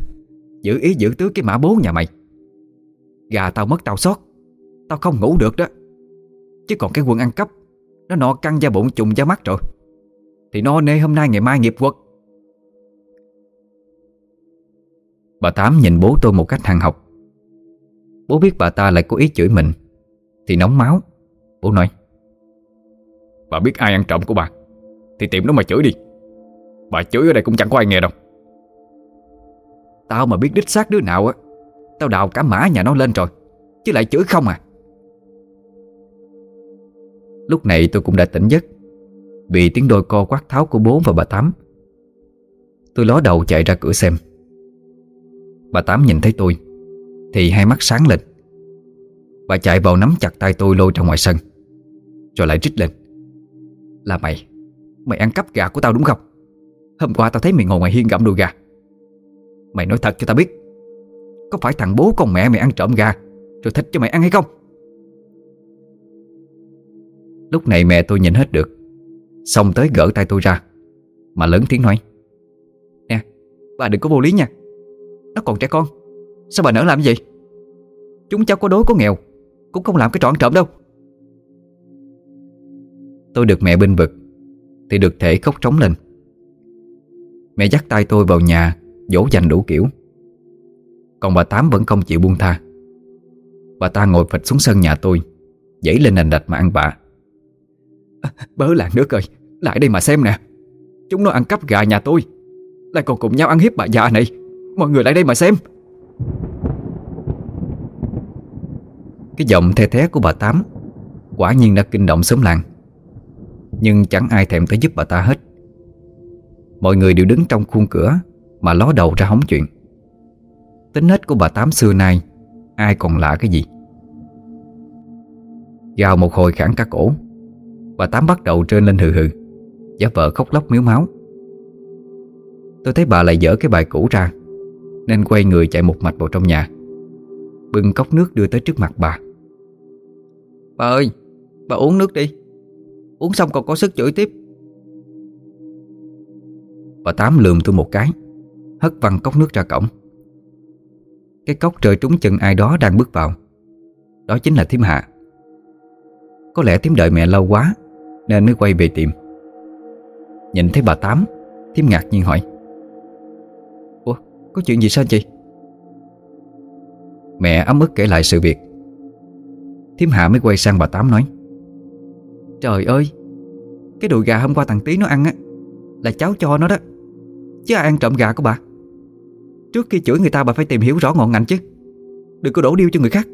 B: Giữ ý giữ tứ cái mã bố nhà mày. Gà tao mất tao sót Tao không ngủ được đó. Chứ còn cái quần ăn cắp Nó no căng da bụng trùng da mắt rồi. Thì no nê hôm nay ngày mai nghiệp quật.
A: Bà Tám nhìn bố tôi một cách hàng học. Bố biết bà ta lại cố ý chửi mình Thì nóng máu. Bố nói
C: Bà biết ai ăn trộm của bà Thì tiệm đó mà chửi đi. Bà chửi ở đây cũng chẳng có ai nghe đâu.
B: Tao mà biết đích xác đứa nào á Tao đào cả mã nhà nó lên rồi Chứ lại chửi không à.
A: Lúc này tôi cũng đã tỉnh giấc Vì tiếng đôi co quát tháo của bố và bà Tám. Tôi ló đầu chạy ra cửa xem. Bà Tám nhìn thấy tôi Thì hai mắt sáng lên Bà chạy vào nắm chặt tay tôi lôi ra ngoài sân. Rồi lại rít lên.
B: Là mày Mày ăn cắp gà của tao đúng không? Hôm qua tao thấy mày ngồi ngoài hiên gặm đùi gà. Mày nói thật cho tao biết, Có phải thằng bố con mẹ mày ăn trộm gà Rồi thịt cho mày ăn hay không?
A: Lúc này mẹ tôi nhìn hết được. Xong tới gỡ tay tôi ra, Mà lớn tiếng nói,
B: Nè, bà đừng có vô lý nha. Nó còn trẻ con, Sao bà nỡ làm gì Chúng cháu có đói có nghèo cũng không làm cái trọn trộm đâu.
A: Tôi được mẹ bên vực Thì được thể khóc trống lên. Mẹ dắt tay tôi vào nhà Dỗ dành đủ kiểu. Còn bà Tám vẫn không chịu buông tha. Bà ta ngồi phịch xuống sân nhà tôi Dãy lên nền đạch mà ăn bạ
B: à, Bớ làng nước ơi Lại đây mà xem nè. Chúng nó ăn cắp gà nhà tôi Lại còn cùng nhau ăn hiếp bà già này. Mọi người lại đây mà xem.
A: Cái giọng the thé của bà Tám. Quả nhiên đã kinh động xóm làng. Nhưng chẳng ai thèm tới giúp bà ta hết. Mọi người đều đứng trong khuôn cửa Mà ló đầu ra hóng chuyện. Tính hết của bà Tám xưa nay, Ai còn lạ cái gì? Gào một hồi khẳng cả cổ, Bà Tám bắt đầu trơn lên hừ hừ, Giả vợ khóc lóc miếu máu. Tôi thấy bà lại dở cái bài cũ ra, Nên quay người chạy một mạch vào trong nhà. Bưng cốc nước đưa tới trước mặt bà.
B: Bà ơi, Bà uống nước đi. Uống xong còn có sức chửi tiếp.
A: Bà Tám lườm tôi một cái, Hất văng cốc nước ra cổng. Cái cốc rơi trúng chân ai đó đang bước vào. Đó chính là thím Hạ. Có lẽ thím đợi mẹ lâu quá, Nên mới quay về tìm. Nhìn thấy bà Tám, Thím ngạc nhiên hỏi.
B: Ủa, có chuyện gì sao chị?
A: Mẹ ấm ức kể lại sự việc. Thiếm Hạ mới quay sang bà Tám nói, Trời ơi, Cái đùi gà hôm qua thằng Tí nó ăn á, Là cháu cho nó đó, Chứ ai ăn trộm gà của bà? Trước khi chửi người ta bà phải tìm hiểu rõ ngọn ngành chứ, Đừng có đổ điêu cho người khác.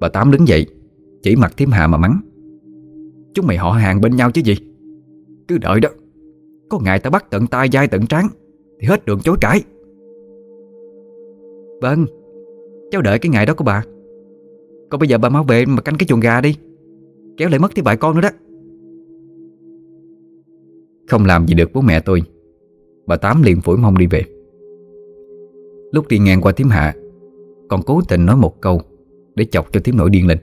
A: Bà Tám đứng dậy, Chỉ mặt Thiếm Hạ mà mắng, Chúng mày họ hàng bên nhau chứ gì? Cứ đợi đó, Có ngày ta bắt tận tay dai tận trán Thì hết đường chối cãi. Vâng Cháu đợi cái ngày đó của bà. Còn bây giờ bà mau về mà canh cái chuồng gà đi. Kéo lại mất thì bại con nữa đó. Không làm gì được bố mẹ tôi. Bà Tám liền phủi mông đi về. Lúc đi ngang qua tiếm hạ, Còn cố tình nói một câu Để chọc cho tiếm nổi điên lên.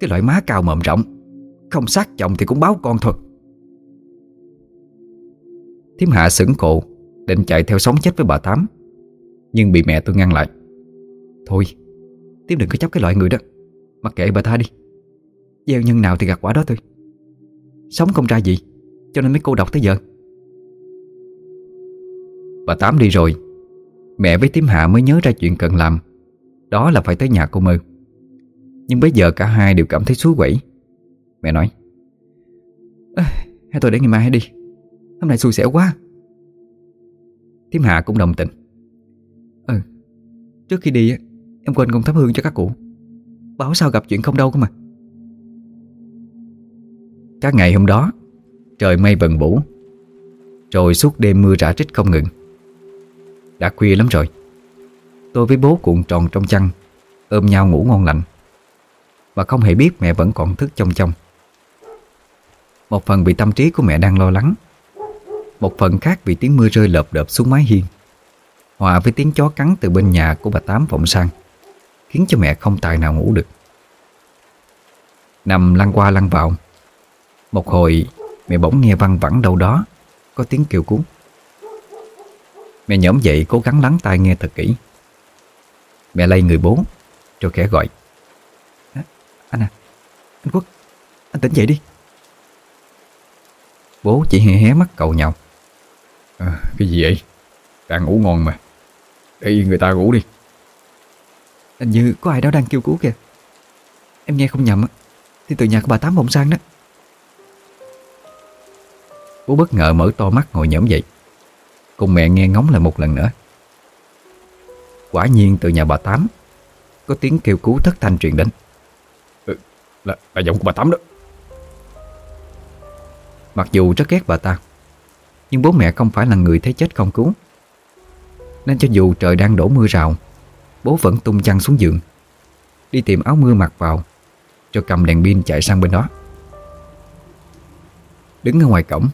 A: Cái loại má cao mộm rộng, Không sát chồng thì cũng báo con thôi tiếm hạ sững cổ, Định chạy theo sống chết với bà Tám. Nhưng bị mẹ tôi ngăn lại. Thôi tiếp đừng có chấp cái loại người đó. Mặc kệ bà ta đi. Gieo nhân nào thì gặt quả đó thôi. Sống không ra gì, Cho nên mới cô độc tới giờ. Bà Tám đi rồi. Mẹ với Tiếm Hạ mới nhớ ra chuyện cần làm. Đó là phải tới nhà cô Mơ. Nhưng bây giờ cả hai đều cảm thấy suối quẩy. Mẹ nói Hay tôi để ngày mai đi. Hôm nay xui xẻo quá. Tiếm Hạ cũng đồng tình. Ừ Trước khi đi Em quên không thắp hương cho các cụ. Bảo sao gặp chuyện không đâu cơ mà. Các ngày hôm đó, Trời mây bần vũ, Rồi suốt đêm mưa rã trích không ngừng. Đã khuya lắm rồi. Tôi với bố cuộn tròn trong chăn, Ôm nhau ngủ ngon lành. Và không hề biết mẹ vẫn còn thức trong trong Một phần vì tâm trí của mẹ đang lo lắng, Một phần khác vì tiếng mưa rơi lợp đợp xuống mái hiên, Hòa với tiếng chó cắn từ bên nhà của bà Tám vọng sang. Khiến cho mẹ không tài nào ngủ được. Nằm lăn qua lăn vào Một hồi mẹ bỗng nghe văng vẳng đâu đó Có tiếng kêu cứu. Mẹ nhổm dậy cố gắng lắng tai nghe thật kỹ. Mẹ lay người bố Rồi khẽ gọi. À, Anh à Anh Quốc Anh tỉnh dậy đi. Bố chỉ hé hé mắt cầu nhau
C: à, Cái gì vậy? Đang ngủ ngon mà. Để người ta ngủ đi.
A: Hình như có ai đó đang kêu cứu kìa. Em nghe không nhầm Thì từ nhà của bà Tám vọng sang đó. Bố bất ngờ mở to mắt ngồi nhổm dậy. Cùng mẹ nghe ngóng lại một lần nữa. Quả nhiên từ nhà bà Tám Có tiếng kêu cứu thất thanh truyền đến.
C: Ừ, là, là giọng của bà Tám đó.
A: Mặc dù rất ghét bà ta Nhưng bố mẹ không phải là người thấy chết không cứu. Nên cho dù trời đang đổ mưa rào Bố vẫn tung chăn xuống giường Đi tìm áo mưa mặc vào Cho cầm đèn pin chạy sang bên đó. Đứng ở ngoài cổng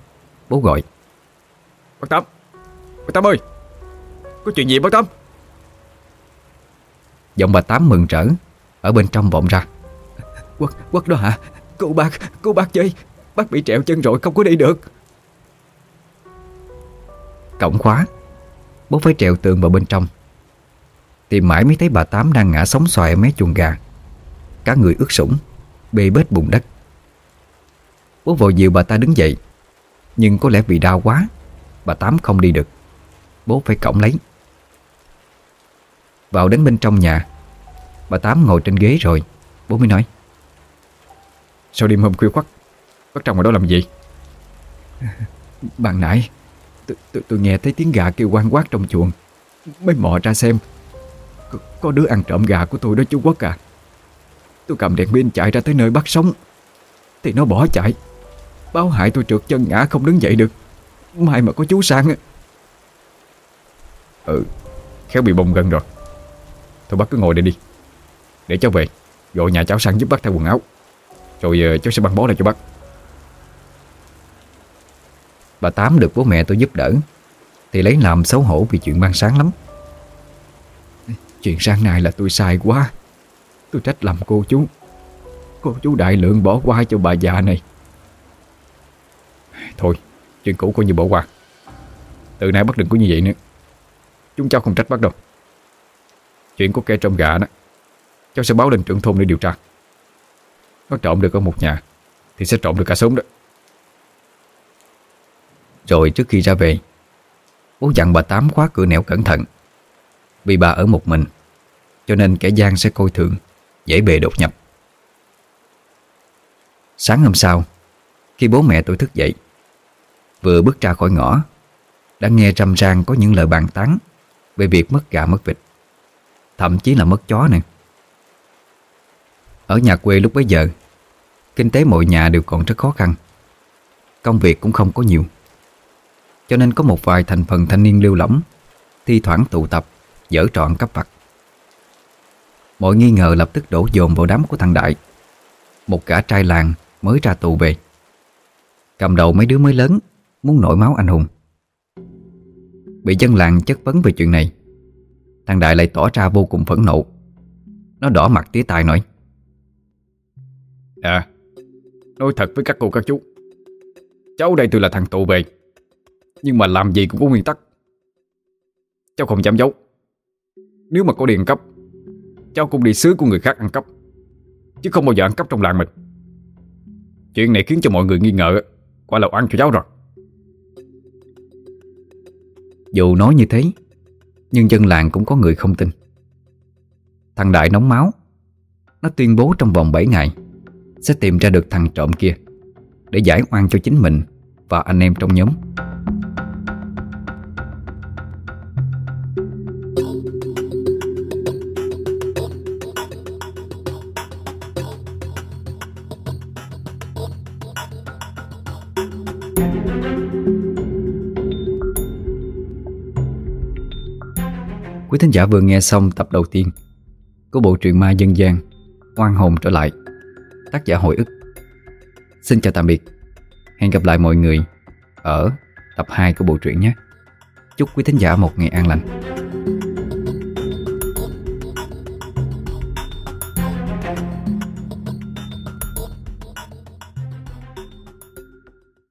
A: Bố gọi
C: Bác Tám Bác Tám ơi Có chuyện gì bác Tám?
A: Giọng bà Tám mừng rỡ Ở bên trong vọng ra Quốc, quốc đó hả? Cô bác, cô bác chơi Bác bị trẹo chân rồi không có đi được. Cổng khóa Bố phải trèo tường vào bên trong Tìm mãi mới thấy bà Tám đang ngã sóng xoài ở mé chuồng gà. Cả người ướt sũng Bê bết bùn đất. Bố vội dịu bà ta đứng dậy. Nhưng có lẽ vì đau quá Bà Tám không đi được. Bố phải cổng lấy. Vào đến bên trong nhà Bà Tám ngồi trên ghế rồi Bố mới nói.
C: Sao đêm hôm khuya khoắt Bác trong ở đó làm gì?
A: Bạn nãy Tôi nghe thấy tiếng gà kêu quang quát trong chuồng. Mới mò ra xem có, có đứa ăn trộm gà của tôi đó chú Quốc à. Tôi cầm đèn pin chạy ra tới nơi bắt sống. Thì nó bỏ chạy. Báo hại tôi trượt chân ngã không đứng dậy được. Mai mà có chú sang á.
C: Ừ Khéo bị bông gân rồi. Thôi bác cứ ngồi đây đi. Để cháu về. Gọi nhà cháu sang giúp bác thay quần áo. Rồi ờ, cháu sẽ băng bó lại cho bác.
A: Bà Tám được bố mẹ tôi giúp đỡ. Thì lấy làm xấu hổ vì chuyện mang sáng lắm. Chuyện sáng nay là tôi sai quá. Tôi trách lầm cô chú. Cô chú đại lượng bỏ qua cho bà già này.
C: Thôi, Chuyện cũ coi như bỏ qua. Từ nay bắt đừng có như vậy nữa. Chúng cháu không trách bắt đâu. Chuyện của kẻ trong gà đó, Cháu sẽ báo lên trưởng thôn để điều tra. Nó trộm được ở một nhà, Thì sẽ trộm được cả súng đó.
A: Rồi trước khi ra về, Bố dặn bà Tám khóa cửa nẻo cẩn thận. Vì bà ở một mình, Cho nên kẻ gian sẽ coi thường, Dễ bề đột nhập. Sáng hôm sau, Khi bố mẹ tôi thức dậy, Vừa bước ra khỏi ngõ, Đã nghe râm ran có những lời bàn tán Về việc mất gà mất vịt, Thậm chí là mất chó nữa. Ở nhà quê lúc bấy giờ, Kinh tế mọi nhà đều còn rất khó khăn, Công việc cũng không có nhiều. Cho nên có một vài thành phần thanh niên lưu lỏng, Thi thoảng tụ tập Dở trọn cấp vặt. Mọi nghi ngờ lập tức đổ dồn vào đám của thằng Đại. Một cả trai làng mới ra tù về. Cầm đầu mấy đứa mới lớn, Muốn nổi máu anh hùng. Bị dân làng chất vấn về chuyện này, Thằng Đại lại tỏ ra vô cùng phẫn nộ. Nó đỏ mặt tía tai nói
C: À Nói thật với các cô các chú, Cháu đây tôi là thằng tù về, Nhưng mà làm gì cũng có nguyên tắc. Cháu không dám giấu. Nếu mà có điện cấp Cháu cũng đi xứ của người khác ăn cắp, Chứ không bao giờ ăn cắp trong làng mình. Chuyện này khiến cho mọi người nghi ngờ, Quả là ăn cho cháu rồi.
A: Dù nói như thế, Nhưng dân làng cũng có người không tin. Thằng Đại nóng máu, Nó tuyên bố trong vòng 7 ngày Sẽ tìm ra được thằng trộm kia Để giải oan cho chính mình Và anh em trong nhóm. Thính giả vừa nghe xong tập đầu tiên của bộ truyện ma dân gian, Oan hồn trở lại, Tác giả hồi ức. Xin chào tạm biệt. Hẹn gặp lại mọi người ở tập 2 của bộ truyện nhé. Chúc quý thính giả một ngày an lành.